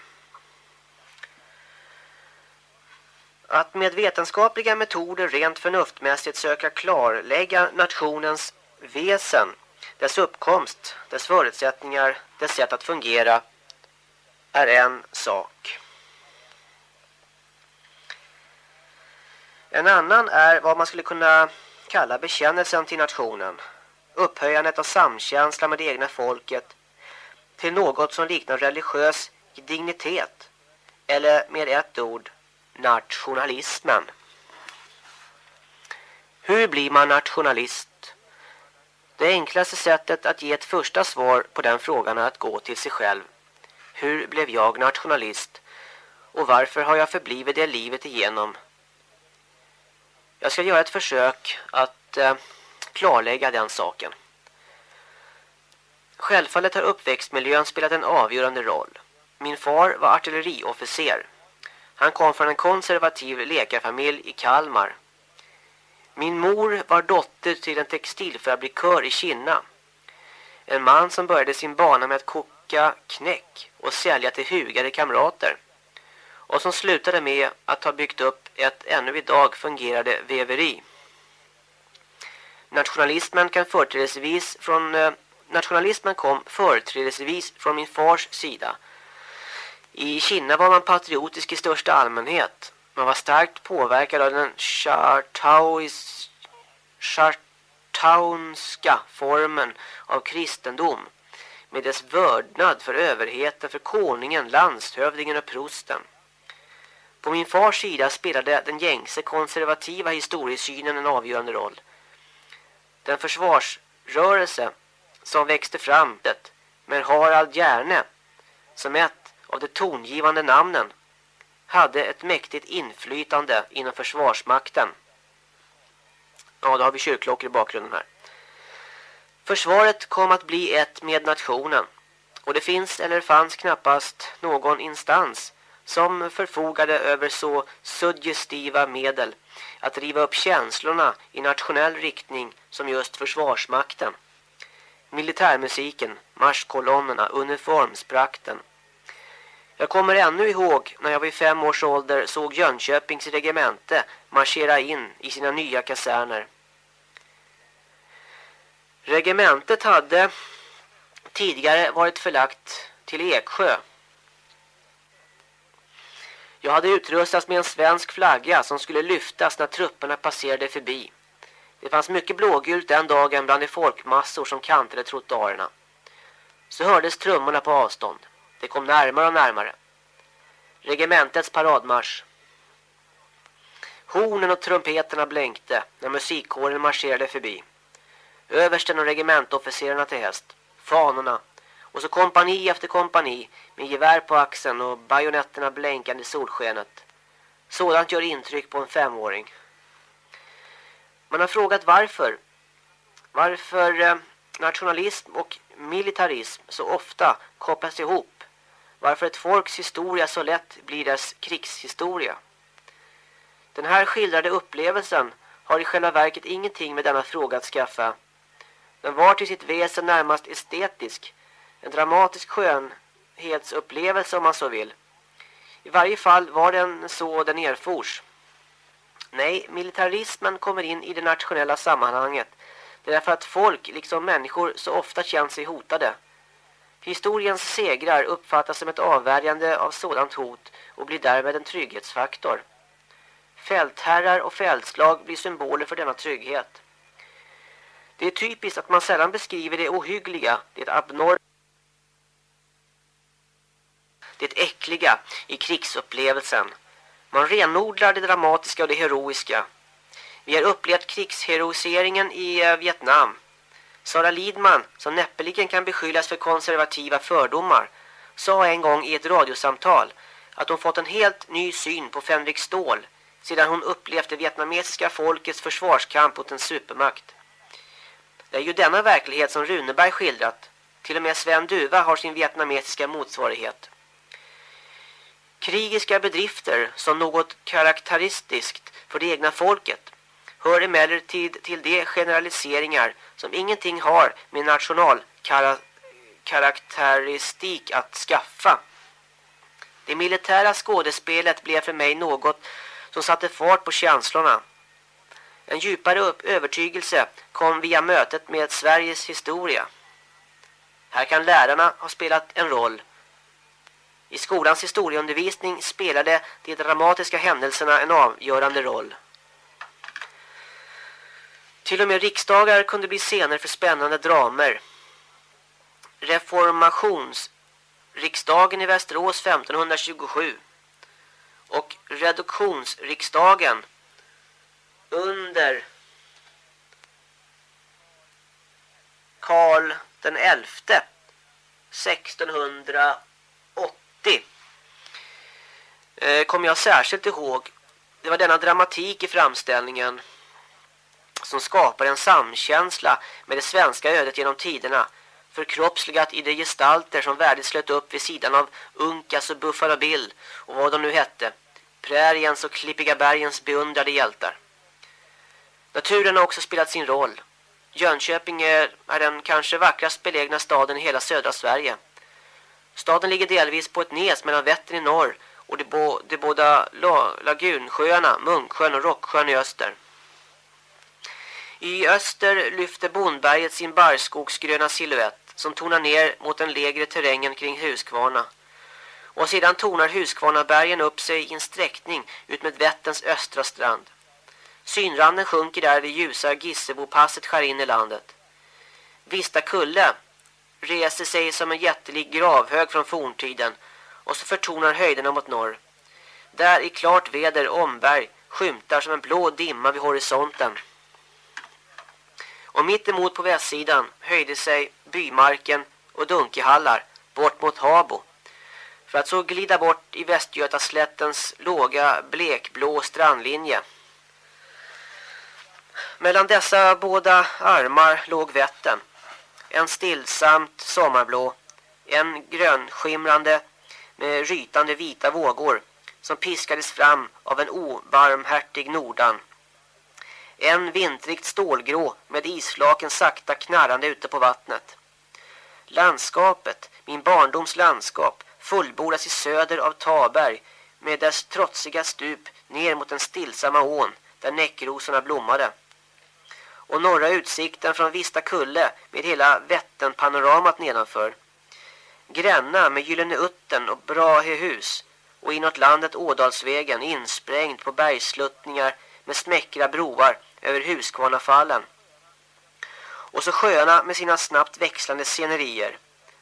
S5: Att med vetenskapliga metoder rent förnuftmässigt söka klarlägga nationens väsen, dess uppkomst, dess förutsättningar, dess sätt att fungera är en sak. En annan är vad man skulle kunna kalla bekännelsen till nationen. Upphöjandet av samkänsla med det egna folket till något som liknar religiös dignitet. Eller med ett ord, nationalismen. Hur blir man nationalist? Det enklaste sättet att ge ett första svar på den frågan är att gå till sig själv. Hur blev jag nationalist? Och varför har jag förblivit det livet igenom? Jag ska göra ett försök att eh, klarlägga den saken. Självfallet har uppväxtmiljön spelat en avgörande roll. Min far var artilleriofficer. Han kom från en konservativ läkarfamilj i Kalmar. Min mor var dotter till en textilfabrikör i Kina. En man som började sin bana med att koka knäck och sälja till hugade kamrater och som slutade med att ha byggt upp ett ännu idag fungerande väveri. Nationalismen kan företrädesvis från eh, nationalismen kom företrädesvis från min fars sida. I Kina var man patriotisk i största allmänhet. Man var starkt påverkad av den chartaunska formen av kristendom med dess vördnad för överheten för konungen, landshövdingen och prosten. På min fars sida spelade den gängse konservativa historiesynen en avgörande roll. Den försvarsrörelse som växte fram med Harald Järne som ett av de tongivande namnen hade ett mäktigt inflytande inom försvarsmakten. Ja, då har vi kyrkklockor i bakgrunden här. Försvaret kom att bli ett med nationen. Och det finns eller fanns knappast någon instans som förfogade över så suggestiva medel att riva upp känslorna i nationell riktning som just försvarsmakten. Militärmusiken, marschkolonnerna, uniformsprakten. Jag kommer ännu ihåg när jag vid fem års ålder såg Jönköpings regemente marschera in i sina nya kaserner. Regementet hade tidigare varit förlagt till Eksjö. Jag hade utrustats med en svensk flagga som skulle lyftas när trupperna passerade förbi. Det fanns mycket blågult den dagen bland de folkmassor som kantade trottoarerna. Så hördes trummorna på avstånd. Det kom närmare och närmare. Regementets paradmarsch. Hornen och trumpeterna blänkte när musikkåren marscherade förbi. Översten och regementofficerarna till häst. Fanorna. Och så kompani efter kompani med gevär på axeln och bajonetterna blänkande i solskenet. Sådant gör intryck på en femåring. Man har frågat varför. Varför eh, nationalism och militarism så ofta kopplas ihop. Varför ett folks historia så lätt blir dess krigshistoria. Den här skildrade upplevelsen har i själva verket ingenting med denna fråga att skaffa. Den var till sitt väsen närmast estetisk. En dramatisk skönhetsupplevelse om man så vill. I varje fall var den så den erfors. Nej, militarismen kommer in i det nationella sammanhanget. Därför att folk, liksom människor, så ofta känner sig hotade. Historiens segrar uppfattas som ett avvärjande av sådant hot och blir därmed en trygghetsfaktor. Fältherrar och fältslag blir symboler för denna trygghet. Det är typiskt att man sällan beskriver det ohyggliga, det abnorma, det äckliga i krigsupplevelsen. Man renodlar det dramatiska och det heroiska. Vi har upplevt krigsheroiseringen i eh, Vietnam. Sara Lidman, som näppeligen kan beskyllas för konservativa fördomar, sa en gång i ett radiosamtal att hon fått en helt ny syn på Fänrik Stål sedan hon upplevt det vietnamesiska folkets försvarskamp mot en supermakt. Det är ju denna verklighet som Runeberg skildrat. Till och med Sven Duva har sin vietnamesiska motsvarighet. Krigiska bedrifter som något karaktäristiskt för det egna folket hör emellertid till de generaliseringar som ingenting har med nationalkaraktäristik att skaffa. Det militära skådespelet blev för mig något som satte fart på känslorna. En djupare övertygelse kom via mötet med Sveriges historia. Här kan lärarna ha spelat en roll. I skolans historieundervisning spelade de dramatiska händelserna en avgörande roll. Till och med riksdagar kunde bli scener för spännande dramer. Reformationsriksdagen i Västerås 1527 och reduktionsriksdagen under Karl den 11 1990 eh, kommer jag särskilt ihåg. Det var denna dramatik i framställningen som skapar en samkänsla med det svenska ödet genom tiderna förkroppsligat i de gestalter som värdigt slöt upp vid sidan av Unkas och Buffalo Bill och vad de nu hette. Präriens och Klippiga bergens beundrade hjältar. Naturen har också spelat sin roll. Jönköping är, är den kanske vackrast belägna staden i hela södra Sverige. Staden ligger delvis på ett nes mellan Vättern i norr och de, bo, de båda lagunsjöarna, Munksjön och Rocksjön i öster. I öster lyfter Bondberget sin barrskogsgröna silhuett som tonar ner mot den lägre terrängen kring Huskvarna. Och sedan tonar Huskvarnabergen upp sig i en sträckning ut med Vätterns östra strand. Synranden sjunker där det ljusa Gissebopasset skär in i landet. Vista kulle reser sig som en jättelik gravhög från forntiden och så förtonar höjderna mot norr. Där i klart väder omberg skymtar som en blå dimma vid horisonten. Och mitt emot på västsidan höjde sig bymarken och dunkehallar bort mot Habo. för att så glida bort i Västgötaslättens låga blekblå strandlinje. Mellan dessa båda armar låg Vättern. En stillsamt sommarblå, en grönskimrande med rytande vita vågor som piskades fram av en obarmhärtig nordan. En vintrigt stålgrå med islaken sakta knarrande ute på vattnet. Landskapet, min barndoms landskap, fullbordas i söder av Taberg med dess trotsiga stup ner mot den stillsamma ån där näckrosorna blommade. Och norra utsikten från Vista kulle med hela Vätternpanoramat nedanför. Gränna med Gyllene Utten och Brahehus och inåt landet Ådalsvägen insprängd på bergsluttningar med smäckra broar över Huskvarnafallen. Och så sjöarna med sina snabbt växlande scenerier.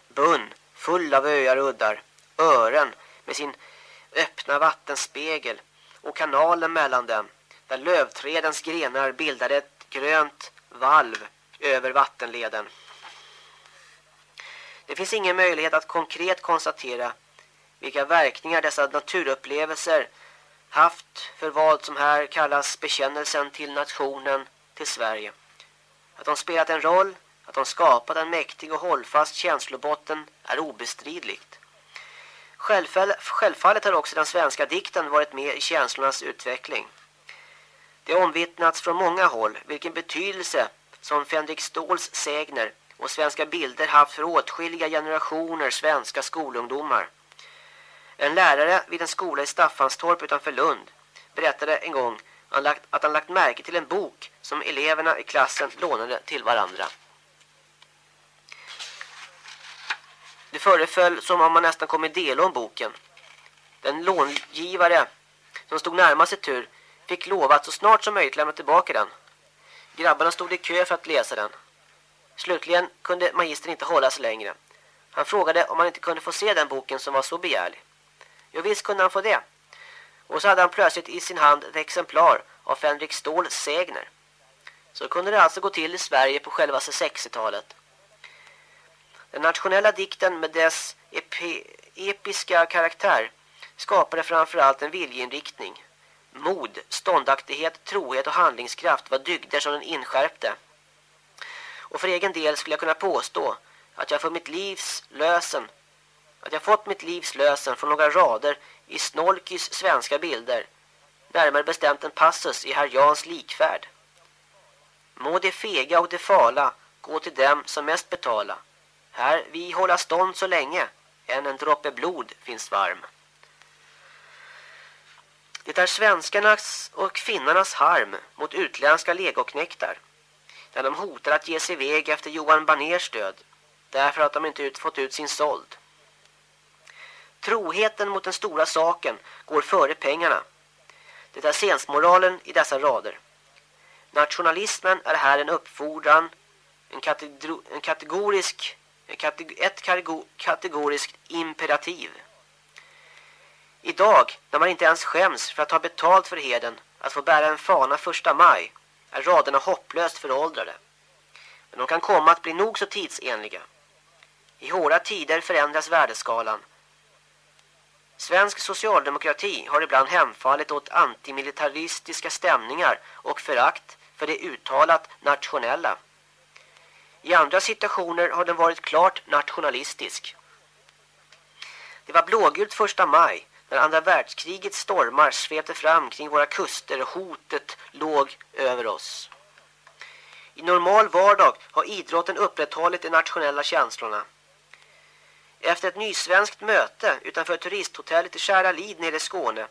S5: Bunn, full av öar och uddar. Ören med sin öppna vattenspegel och kanalen mellan dem där lövträdens grenar bildade ett grönt valv över vattenleden. Det finns ingen möjlighet att konkret konstatera vilka verkningar dessa naturupplevelser haft för vad som här kallas bekännelsen till nationen till Sverige. Att de spelat en roll, att de skapat en mäktig och hållfast känslobotten är obestridligt. Självfallet har också den svenska dikten varit med i känslornas utveckling. Det har omvittnats från många håll vilken betydelse som Fänrik Ståls sägner och svenska bilder haft för åtskilliga generationer svenska skolungdomar. En lärare vid en skola i Staffanstorp utanför Lund berättade en gång att han lagt märke till en bok som eleverna i klassen lånade till varandra. Det föreföll som om man nästan kom i del om boken. Den långivare som stod närmast i tur fick lova att så snart som möjligt lämna tillbaka den. Grabbarna stod i kö för att läsa den. Slutligen kunde magistern inte hålla sig längre. Han frågade om han inte kunde få se den boken som var så begärlig. Jo visst kunde han få det. Och så hade han plötsligt i sin hand ett exemplar av Fänrik Ståls sägner. Så kunde det alltså gå till i Sverige på själva 60-talet. Den nationella dikten med dess epi episka karaktär skapade framförallt en viljeinriktning. Mod, ståndaktighet, trohet och handlingskraft var dygder som den inskärpte. Och för egen del skulle jag kunna påstå att jag för mitt livs lösen att jag fått mitt livs lösen från några rader i Snolkys svenska bilder, närmare bestämt en passus i herr Jans likfärd. Må det fega och det fala gå till dem som mest betala. Här vi hålla stånd så länge, än en droppe blod finns varm. Det är svenskarnas och finnarnas harm mot utländska legoknektar. När de hotar att ge sig iväg efter Johan Baners död. Därför att de inte ut, fått ut sin såld. Troheten mot den stora saken går före pengarna. Det är sensmoralen i dessa rader. Nationalismen är här en uppfordran, en, en kategorisk, en kateg ett kategoriskt imperativ. Idag, när man inte ens skäms för att ha betalt för heden att få bära en fana första maj, är raderna hopplöst föråldrade. Men de kan komma att bli nog så tidsenliga. I hårda tider förändras värdeskalan Svensk socialdemokrati har ibland hemfallit åt antimilitaristiska stämningar och förakt för det uttalat nationella. I andra situationer har den varit klart nationalistisk. Det var blågult första maj när andra världskrigets stormar svepte fram kring våra kuster och hotet låg över oss. I normal vardag har idrotten upprätthållit de nationella känslorna. Efter ett nysvenskt möte utanför turisthotellet i Käralid nere i Skåne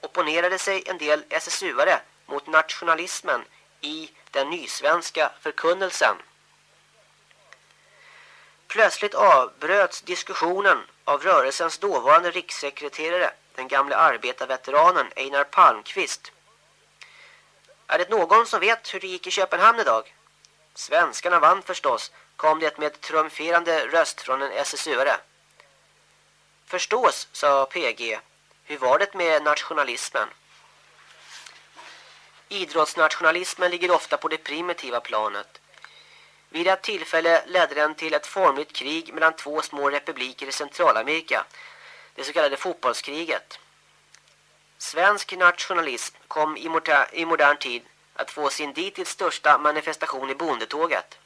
S5: opponerade sig en del SSU-are mot nationalismen i den nysvenska förkunnelsen. Plötsligt avbröts diskussionen av rörelsens dåvarande rikssekreterare, den gamle arbetarveteranen Einar Palmqvist. Är det någon som vet hur det gick i Köpenhamn idag? Svenskarna vann förstås, kom det med trumferande röst från en SSU-are. Förstås, sa PG. Hur var det med nationalismen? Idrottsnationalismen ligger ofta på det primitiva planet. Vid ett tillfälle ledde den till ett formligt krig mellan två små republiker i Centralamerika det så kallade fotbollskriget. Svensk nationalism kom i, moder i modern tid att få sin dittills största manifestation i bondetåget.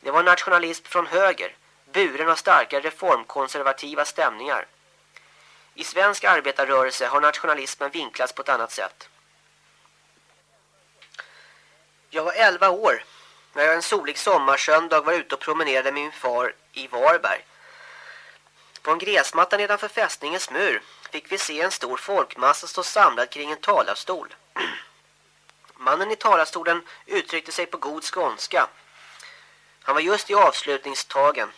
S5: Det var nationalism från höger, buren av starka reformkonservativa stämningar. I svensk arbetarrörelse har nationalismen vinklats på ett annat sätt. Jag var 11 år när jag en solig sommarsöndag var ute och promenerade med min far i Varberg. På en gräsmatta nedanför fästningens mur fick vi se en stor folkmassa stå samlad kring en talarstol. Mannen i talarstolen uttryckte sig på god skånska. Han var just i avslutningstagen.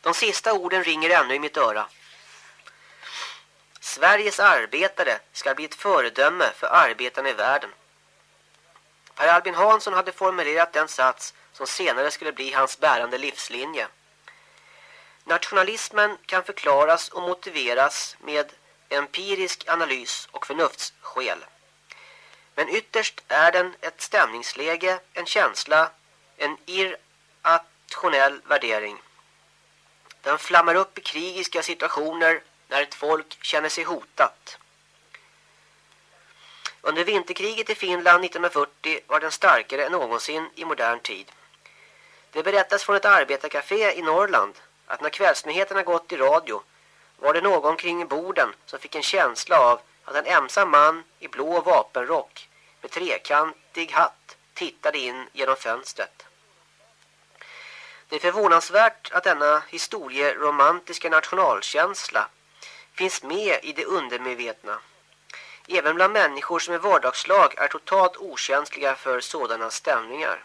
S5: De sista orden ringer ännu i mitt öra. Sveriges arbetare ska bli ett föredöme för arbetarna i världen. Per Albin Hansson hade formulerat den sats som senare skulle bli hans bärande livslinje. Nationalismen kan förklaras och motiveras med empirisk analys och förnuftsskäl. Men ytterst är den ett stämningsläge, en känsla, en irrationell värdering. Den flammar upp i krigiska situationer när ett folk känner sig hotat. Under vinterkriget i Finland 1940 var den starkare än någonsin i modern tid. Det berättas från ett arbetarkafé i Norrland att när kvällsnyheterna gått i radio var det någon kring borden som fick en känsla av att en ensam man i blå vapenrock med trekantig hatt tittade in genom fönstret. Det är förvånansvärt att denna historieromantiska nationalkänsla finns med i det undermedvetna. Även bland människor som i vardagslag är totalt okänsliga för sådana stämningar.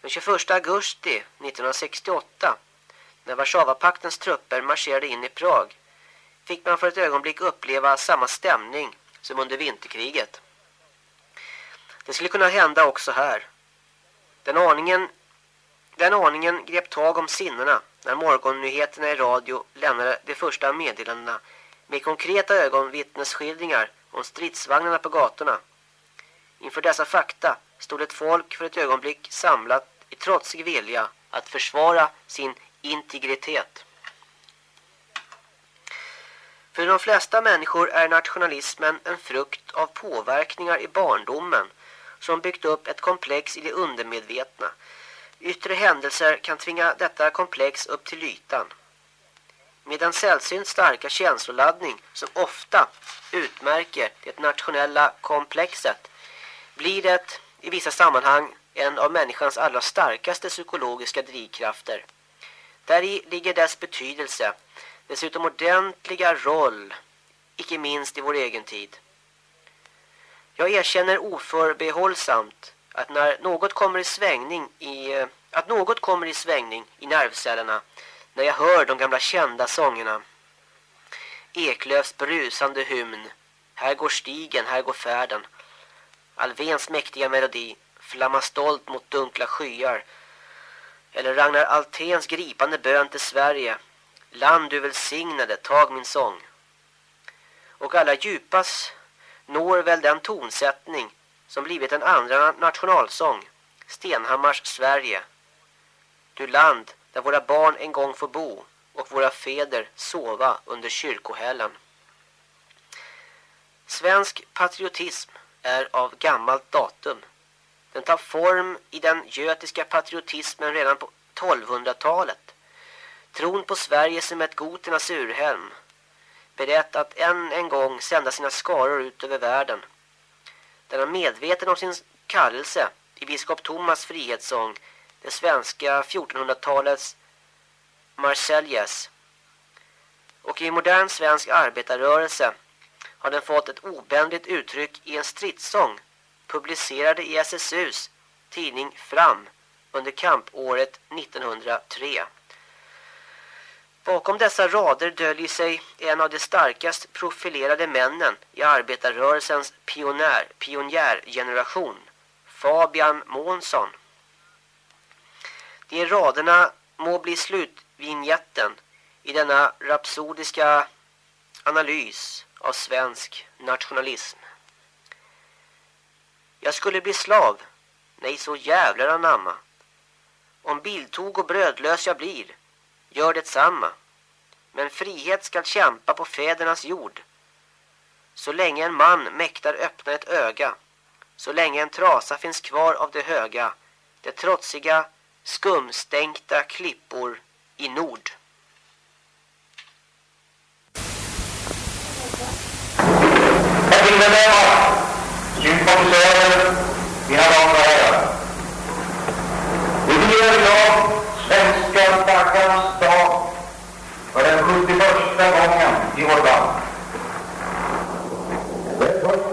S5: Den 21 augusti 1968, när Warszawapaktens trupper marscherade in i Prag, fick man för ett ögonblick uppleva samma stämning som under vinterkriget. Det skulle kunna hända också här. Den aningen, den aningen grep tag om sinnena när morgonnyheterna i radio lämnade de första meddelandena med konkreta ögonvittnesskildringar om stridsvagnarna på gatorna. Inför dessa fakta stod ett folk för ett ögonblick samlat i trotsig vilja att försvara sin integritet. För de flesta människor är nationalismen en frukt av påverkningar i barndomen som byggt upp ett komplex i det undermedvetna. Yttre händelser kan tvinga detta komplex upp till ytan. Med den sällsynt starka känsloladdning som ofta utmärker det nationella komplexet blir det i vissa sammanhang en av människans allra starkaste psykologiska drivkrafter. Där ligger dess betydelse, dess utomordentliga roll, icke minst i vår egen tid. Jag erkänner oförbehållsamt att när något kommer i svängning i att något kommer i svängning i nervcellerna när jag hör de gamla kända sångerna. Eklövs brusande hymn. Här går stigen, här går färden. Alvens mäktiga melodi flammar stolt mot dunkla skyar. Eller Ragnar Alténs gripande bön till Sverige. Land du välsignade, tag min sång. Och alla djupas når väl den tonsättning som blivit en andra nationalsång. Stenhammars Sverige. Du land där våra barn en gång får bo och våra fäder sova under kyrkohällen. Svensk patriotism är av gammalt datum. Den tar form i den götiska patriotismen redan på 1200-talet. Tron på Sverige som ett goternas urhelm. Berett att än en gång sända sina skaror ut över världen. Den är medveten om sin kallelse i biskop Thomas frihetssång det svenska 1400-talets Marseljes. Och i modern svensk arbetarrörelse har den fått ett obändigt uttryck i en stridssång publicerade i SSUs tidning Fram under kampåret 1903. Bakom dessa rader döljer sig en av de starkast profilerade männen i arbetarrörelsens pionjär, pionjärgeneration, Fabian Månsson. De raderna må bli slutvinjetten i denna rapsodiska analys av svensk nationalism. Jag skulle bli slav, nej så jävlar anamma. Om biltog och brödlös jag blir, gör detsamma. Men frihet skall kämpa på fädernas jord. Så länge en man mäktar öppna ett öga, så länge en trasa finns kvar av det höga, det trotsiga, skumstänkta klippor i nord.
S6: Partimedlemmar, sympatisörer, mina damer och herrar. Vi firar idag svenska flaggans dag för den 71 gången i vårt land. Det är först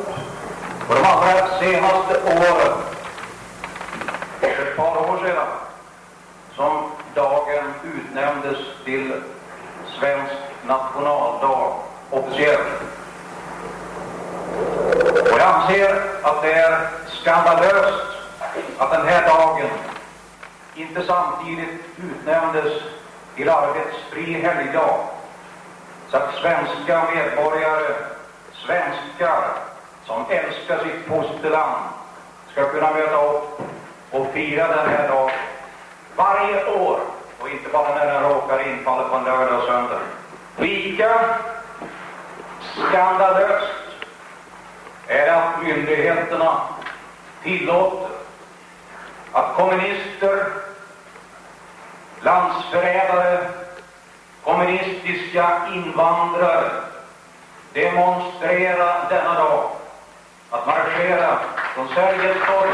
S6: på de allra senaste åren, ett par år sedan, som dagen utnämndes till svensk nationaldag officiellt. Och jag anser att det är skandalöst att den här dagen inte samtidigt utnämndes till arbetsfri helgdag så att svenska medborgare, svenskar som älskar sitt fosterland ska kunna möta upp och fira den här dagen varje år och inte bara när den råkar infalla på en lördag och söndag. Lika skandalöst är det att myndigheterna tillåter att kommunister, landsförrädare, kommunistiska invandrare demonstrera denna dag, att marschera från Sergels torg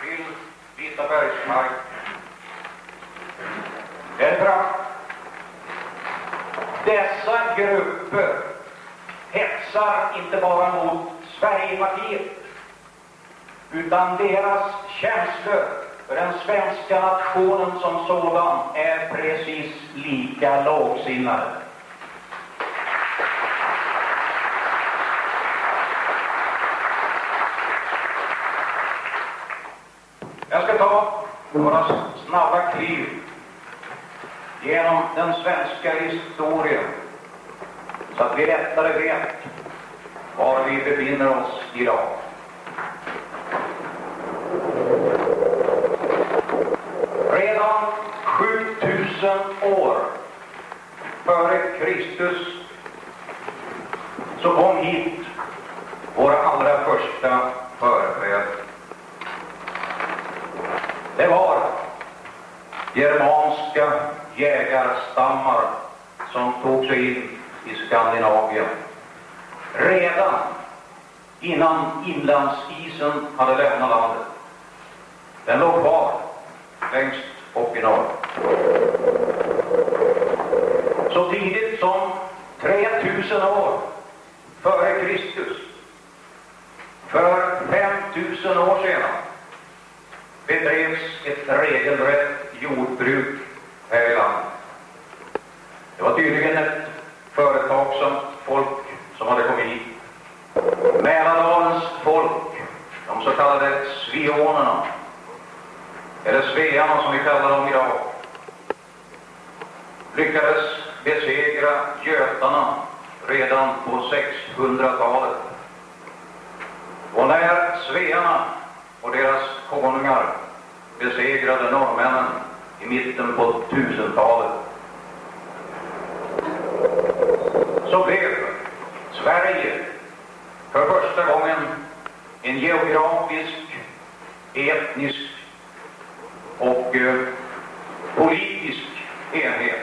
S6: till Vita bergsmark Därför att dessa grupper hetsar inte bara mot Sverigepartiet utan deras känslor för den svenska nationen som sådan är precis lika lågsinnade. Jag ska ta några snabba kliv genom den svenska historien så att vi lättare vet var vi befinner oss idag. Redan Tusen år före Kristus så kom hit våra allra första förfäder. Det var germanska jägarstammar som tog sig in i Skandinavien. Redan innan inlandsisen hade lämnat landet. Den låg kvar längst upp i norr. Så tidigt som 3000 år före Kristus, för 5000 år sedan, bedrevs ett regelrätt jordbruk här i landet. Det var tydligen ett företagsamt folk som hade kommit hit. Mälardalens folk, de så kallade svionerna, eller svearna som vi kallar dem idag, lyckades besegra götarna redan på 600-talet. Och när svearna och deras konungar besegrade norrmännen i mitten på 1000-talet så blev Sverige för första gången en geografisk, etnisk och eh, politisk enhet.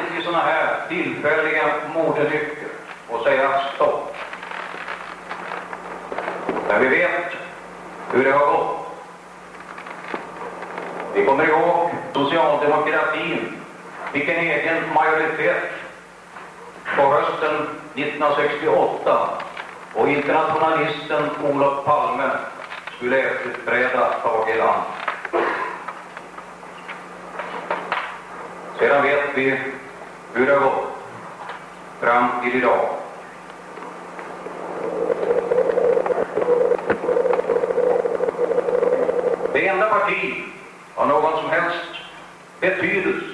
S6: Kallsinnig till sådana här tillfälliga modenycker och säga stopp. Men vi vet hur det har gått. Vi kommer ihåg socialdemokratin fick en egen majoritet på hösten 1968 och internationalisten Olof Palme skulle efterträda Tage Erlander. Sedan vet vi hur det har gått fram till idag. Det enda parti av någon som helst betydelse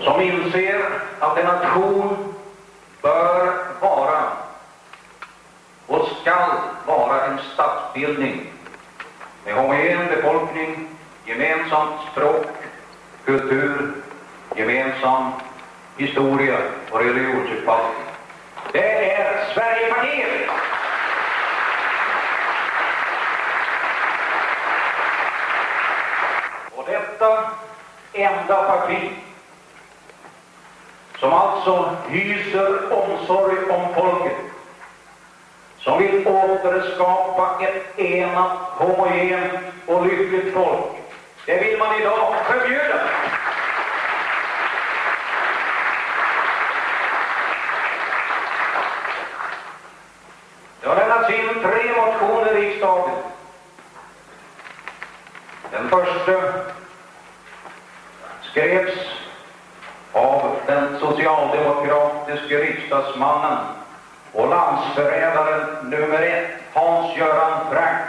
S6: som inser att en nation bör vara och skall vara en statsbildning med homogen befolkning, gemensamt språk, kultur, gemensam historia och religionsuppfattning. Det är Sverigepartiet! Och detta enda parti som alltså hyser omsorg om folket, som vill återskapa ett enat, homogent och lyckligt folk. Det vill man idag förbjuda. Det har lämnats in tre motioner i riksdagen. Den första skrevs av den socialdemokratiske riksdagsmannen och landsförrädaren nummer ett, Hans Göran Frank.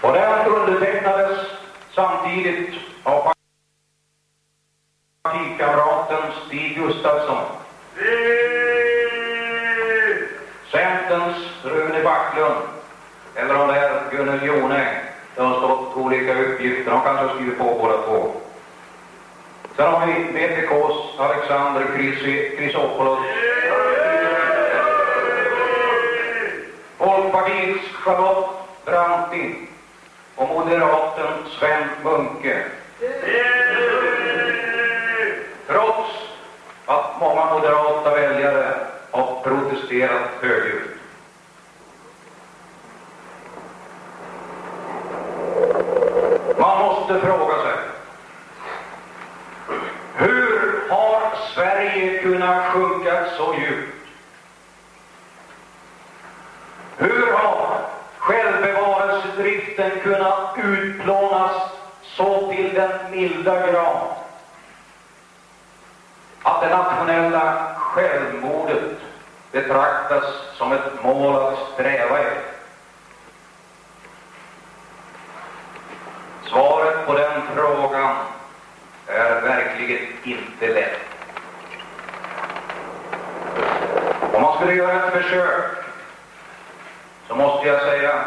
S6: Och den undertecknades samtidigt av partikamraten Stig Gustafsson. Centerns Rune Backlund, eller om det är Gunnel Jonäng. Det har stått olika uppgifter, de kanske har skrivit på båda två. Sen har vi VPKs Alexander Chrysi- Chrysopoulos. Folkpartiets Charlotte Branting och moderaten Sven Munke. Trots att många moderata väljare har protesterat högljutt. Man måste fråga sig. Hur har Sverige kunnat sjunka så djupt? Hur har självbevarelsedriften kunnat utplånas så till den milda grad att det nationella självmordet betraktas som ett mål att sträva efter? verkligen inte lätt. Om man skulle göra ett försök så måste jag säga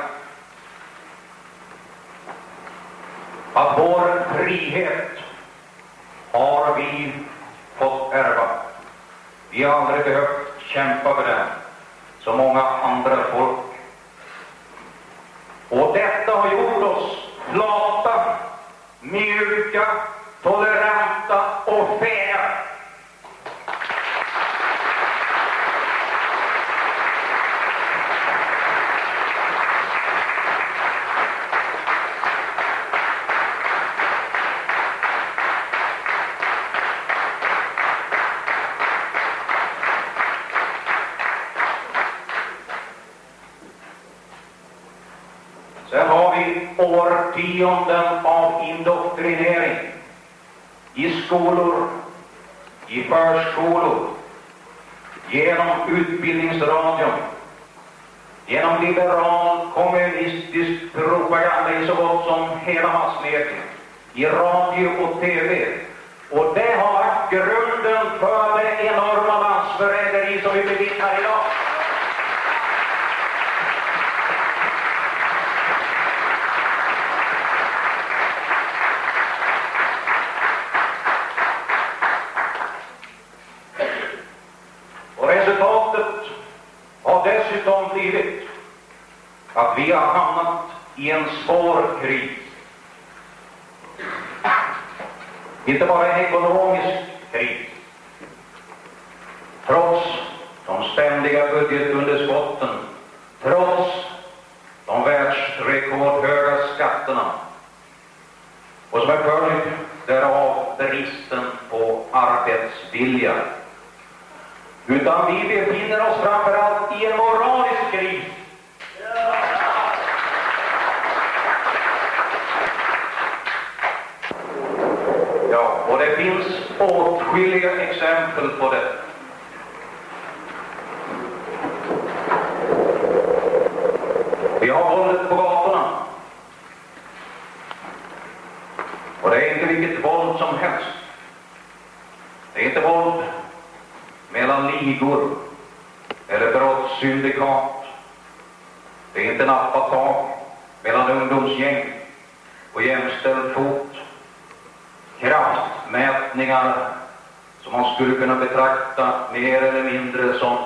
S6: att vår frihet har vi fått ärva. Vi har aldrig behövt kämpa för den, som många andra folk. Och detta har gjort oss lata, mjuka, toleranta och fair. Sen har vi årtionden av indoktrinering skolor, i förskolor, genom utbildningsradion, genom liberal kommunistisk propaganda i så gott som hela massmedia, i radio och TV. Och det har varit grunden för det enorma landsförräderi som vi bevittnar idag. oor griep. Inte bara ekonomiskt order mer eller mindre som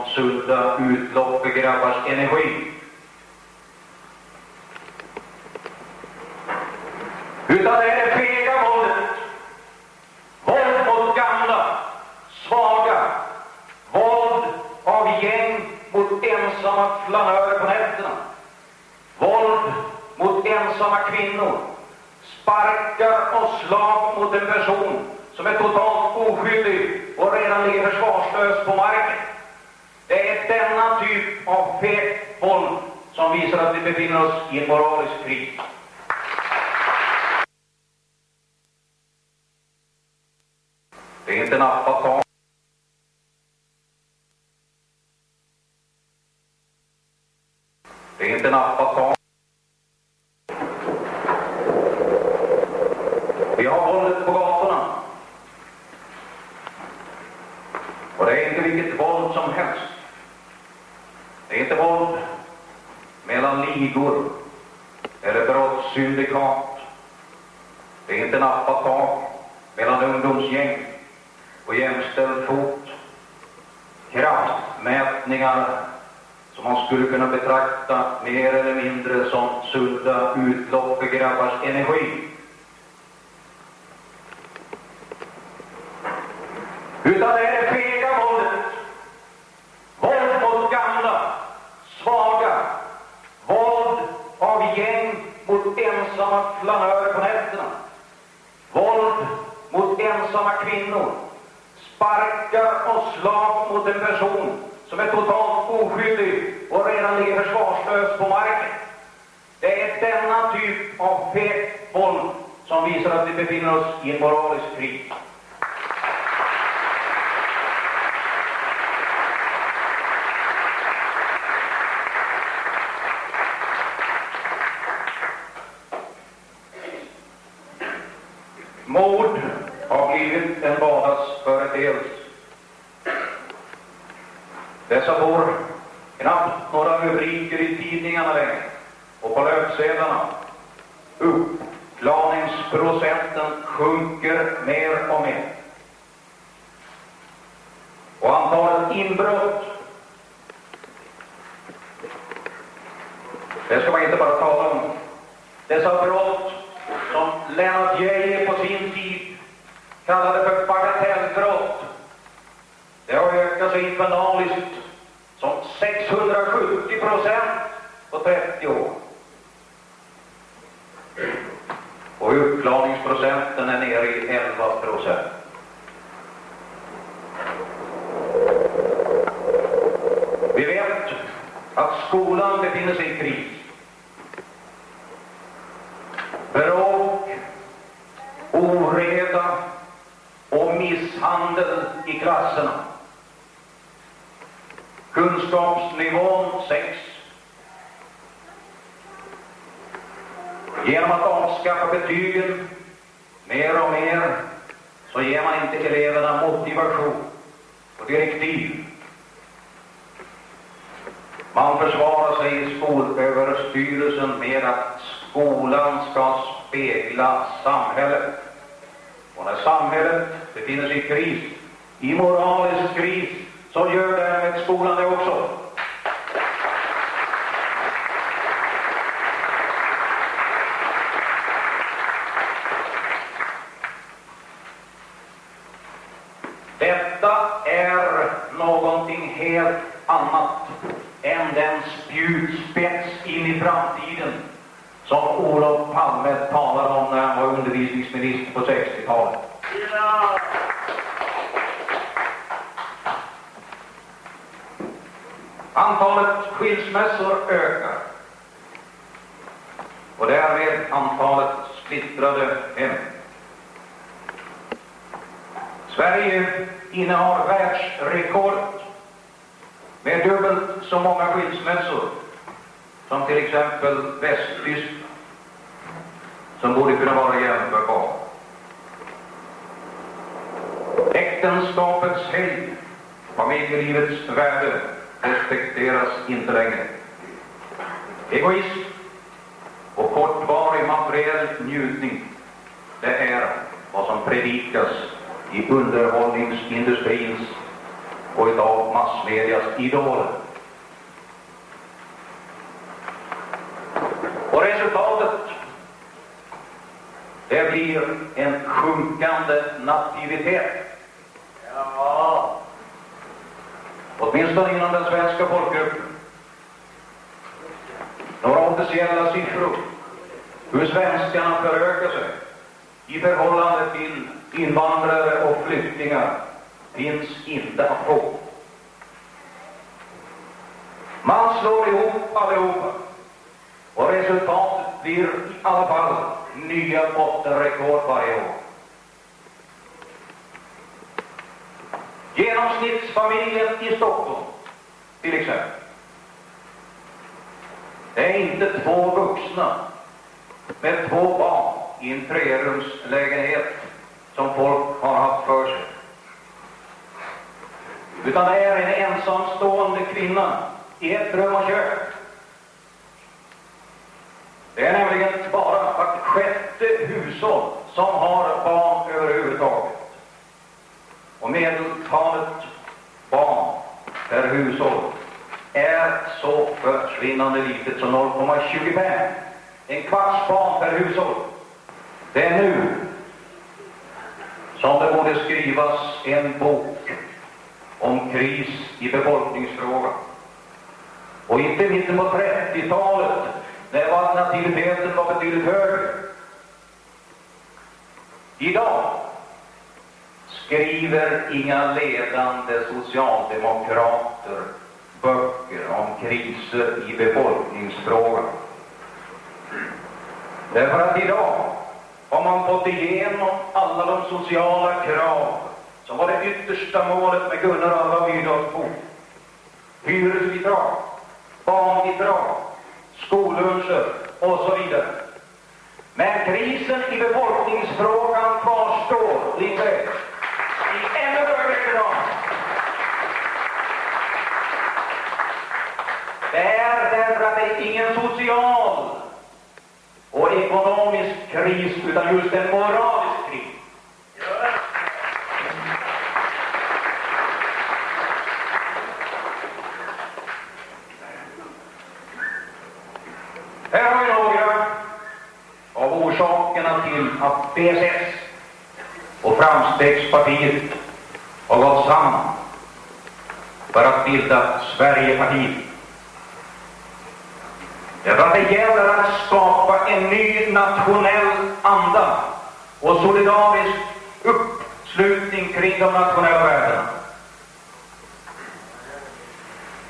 S6: knappt några rubriker i tidningarna längre och på löpsedlarna. Uppklarningsprocenten sjunker mer och mer. Och antalet inbrott, det ska man inte bara tala om. Dessa brott som Lennart Geijer på sin tid kallade för bagatellbrott, det har ökat så infernaliskt 670 procent på 30 år. Och uppklarningsprocenten är nere i 11 procent. Vi vet att skolan befinner sig i kris. Bråk, oreda och misshandel i klasserna. Kunskapsnivån sänks. Genom att avskaffa betygen mer och mer så ger man inte eleverna motivation och direktiv. Man försvarar sig i Skolöverstyrelsen med att skolan ska spegla samhället. Och när samhället befinner sig i kris, i moralisk kris, så gör eh, därmed skolan det också. Detta är någonting helt annat än den spjutspets in i framtiden som Olof Palme talade om när han var undervisningsminister på 60-talet. Antalet skilsmässor ökar. Och därmed antalet splittrade hem. Sverige innehar världsrekordet med dubbelt så många skilsmässor som till exempel Västtyskland, som borde kunna vara jämförbar. Äktenskapets helgd, familjelivets värde, respekteras inte längre. Egoism och kortvarig materiell njutning, det är vad som predikas i underhållningsindustrins och idag massmedias idoler. Och resultatet, det blir en sjunkande nativitet. Ja. Åtminstone inom den svenska folkgruppen. Några officiella siffror hur svenskarna förökar sig i förhållande till invandrare och flyktingar finns inte att få. Man slår ihop allihopa och resultatet blir i alla fall nya bottenrekord varje år. Genomsnittsfamiljen i Stockholm, till exempel, det är inte två vuxna med två barn i en trerumslägenhet som folk har haft för sig. Utan det är en ensamstående kvinna i ett rum och kök. Det är nämligen bara vart sjätte hushåll som har barn överhuvudtaget. Och medeltalet barn per hushåll är så försvinnande litet som 0,25. En kvarts barn per hushåll. Det är nu som det borde skrivas en bok om kris i befolkningsfrågan. Och inte mitten på 30-talet när alternativiteten var betydligt högre. Idag skriver inga ledande socialdemokrater böcker om kriser i befolkningsfrågan. Därför att idag har man fått igenom alla de sociala krav som var det yttersta målet med Gunnar Alva Myrdals bok. Hyresbidrag, barnbidrag, skolluncher och så vidare. Men krisen i befolkningsfrågan kvarstår likväl i ännu högre grad. Det är därför att det är ingen social och ekonomisk kris, utan just en moralisk kris. Här har vi några av orsakerna till att BSS och Framstegspartiet har gått samman för att bilda Sverigepartiet. Därför att det gäller att skapa en ny nationell anda och solidarisk uppslutning kring de nationella värdena.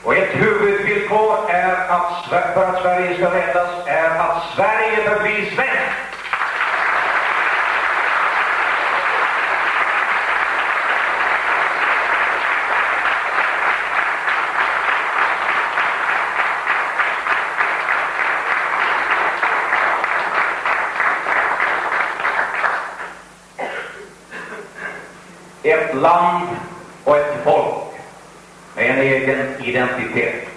S6: Och ett huvudvillkor är att, för att Sverige ska räddas är att Sverige förblir svenskt. Ett land och ett folk med en egen identitet.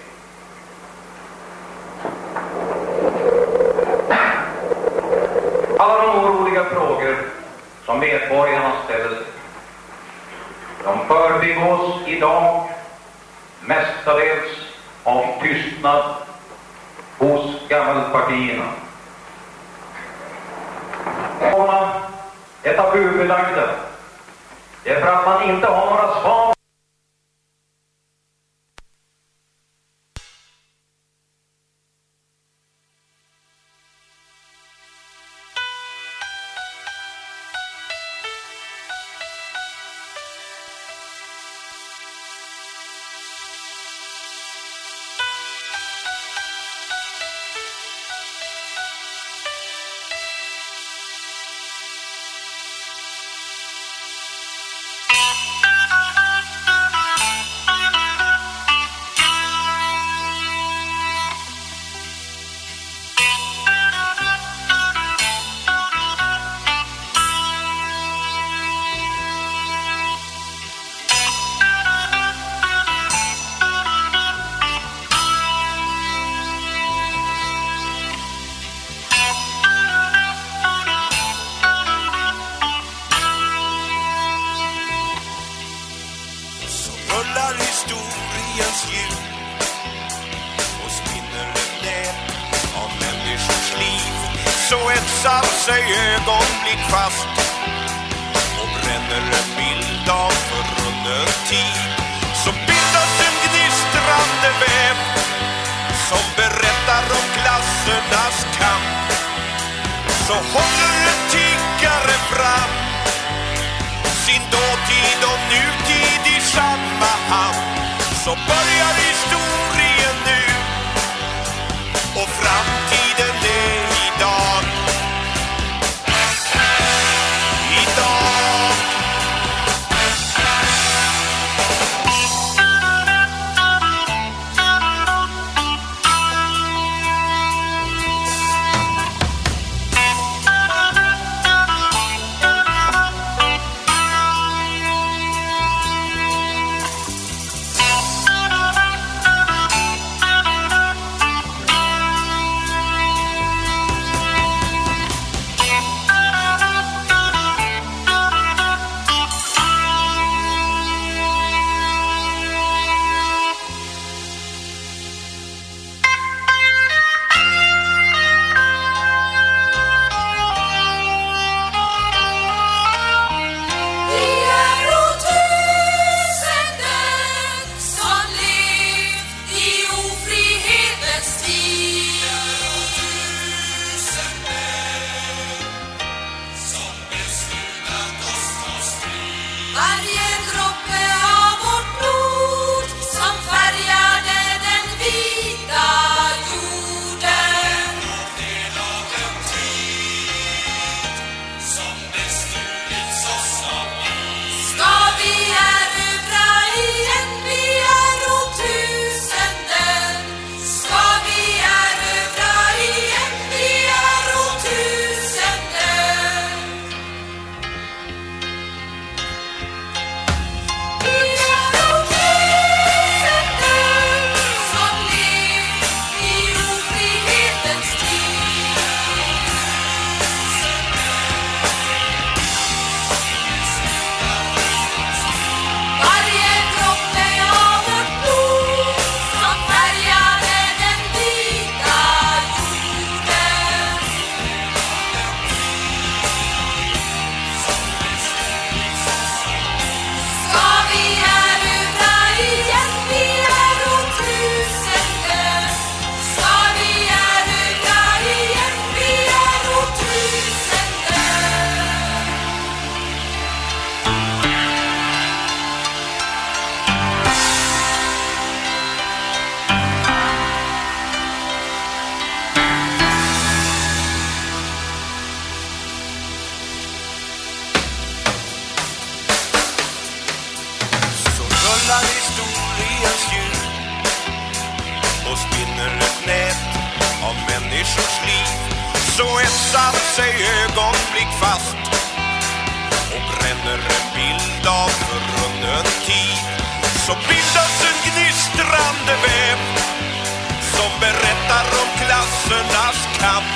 S7: Klassernas kamp.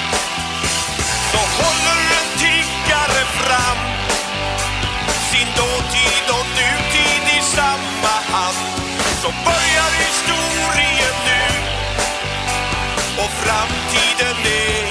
S7: Så håller en tiggare fram. Sin dåtid och nutid i samma hand. Så börjar historien nu. Och framtiden är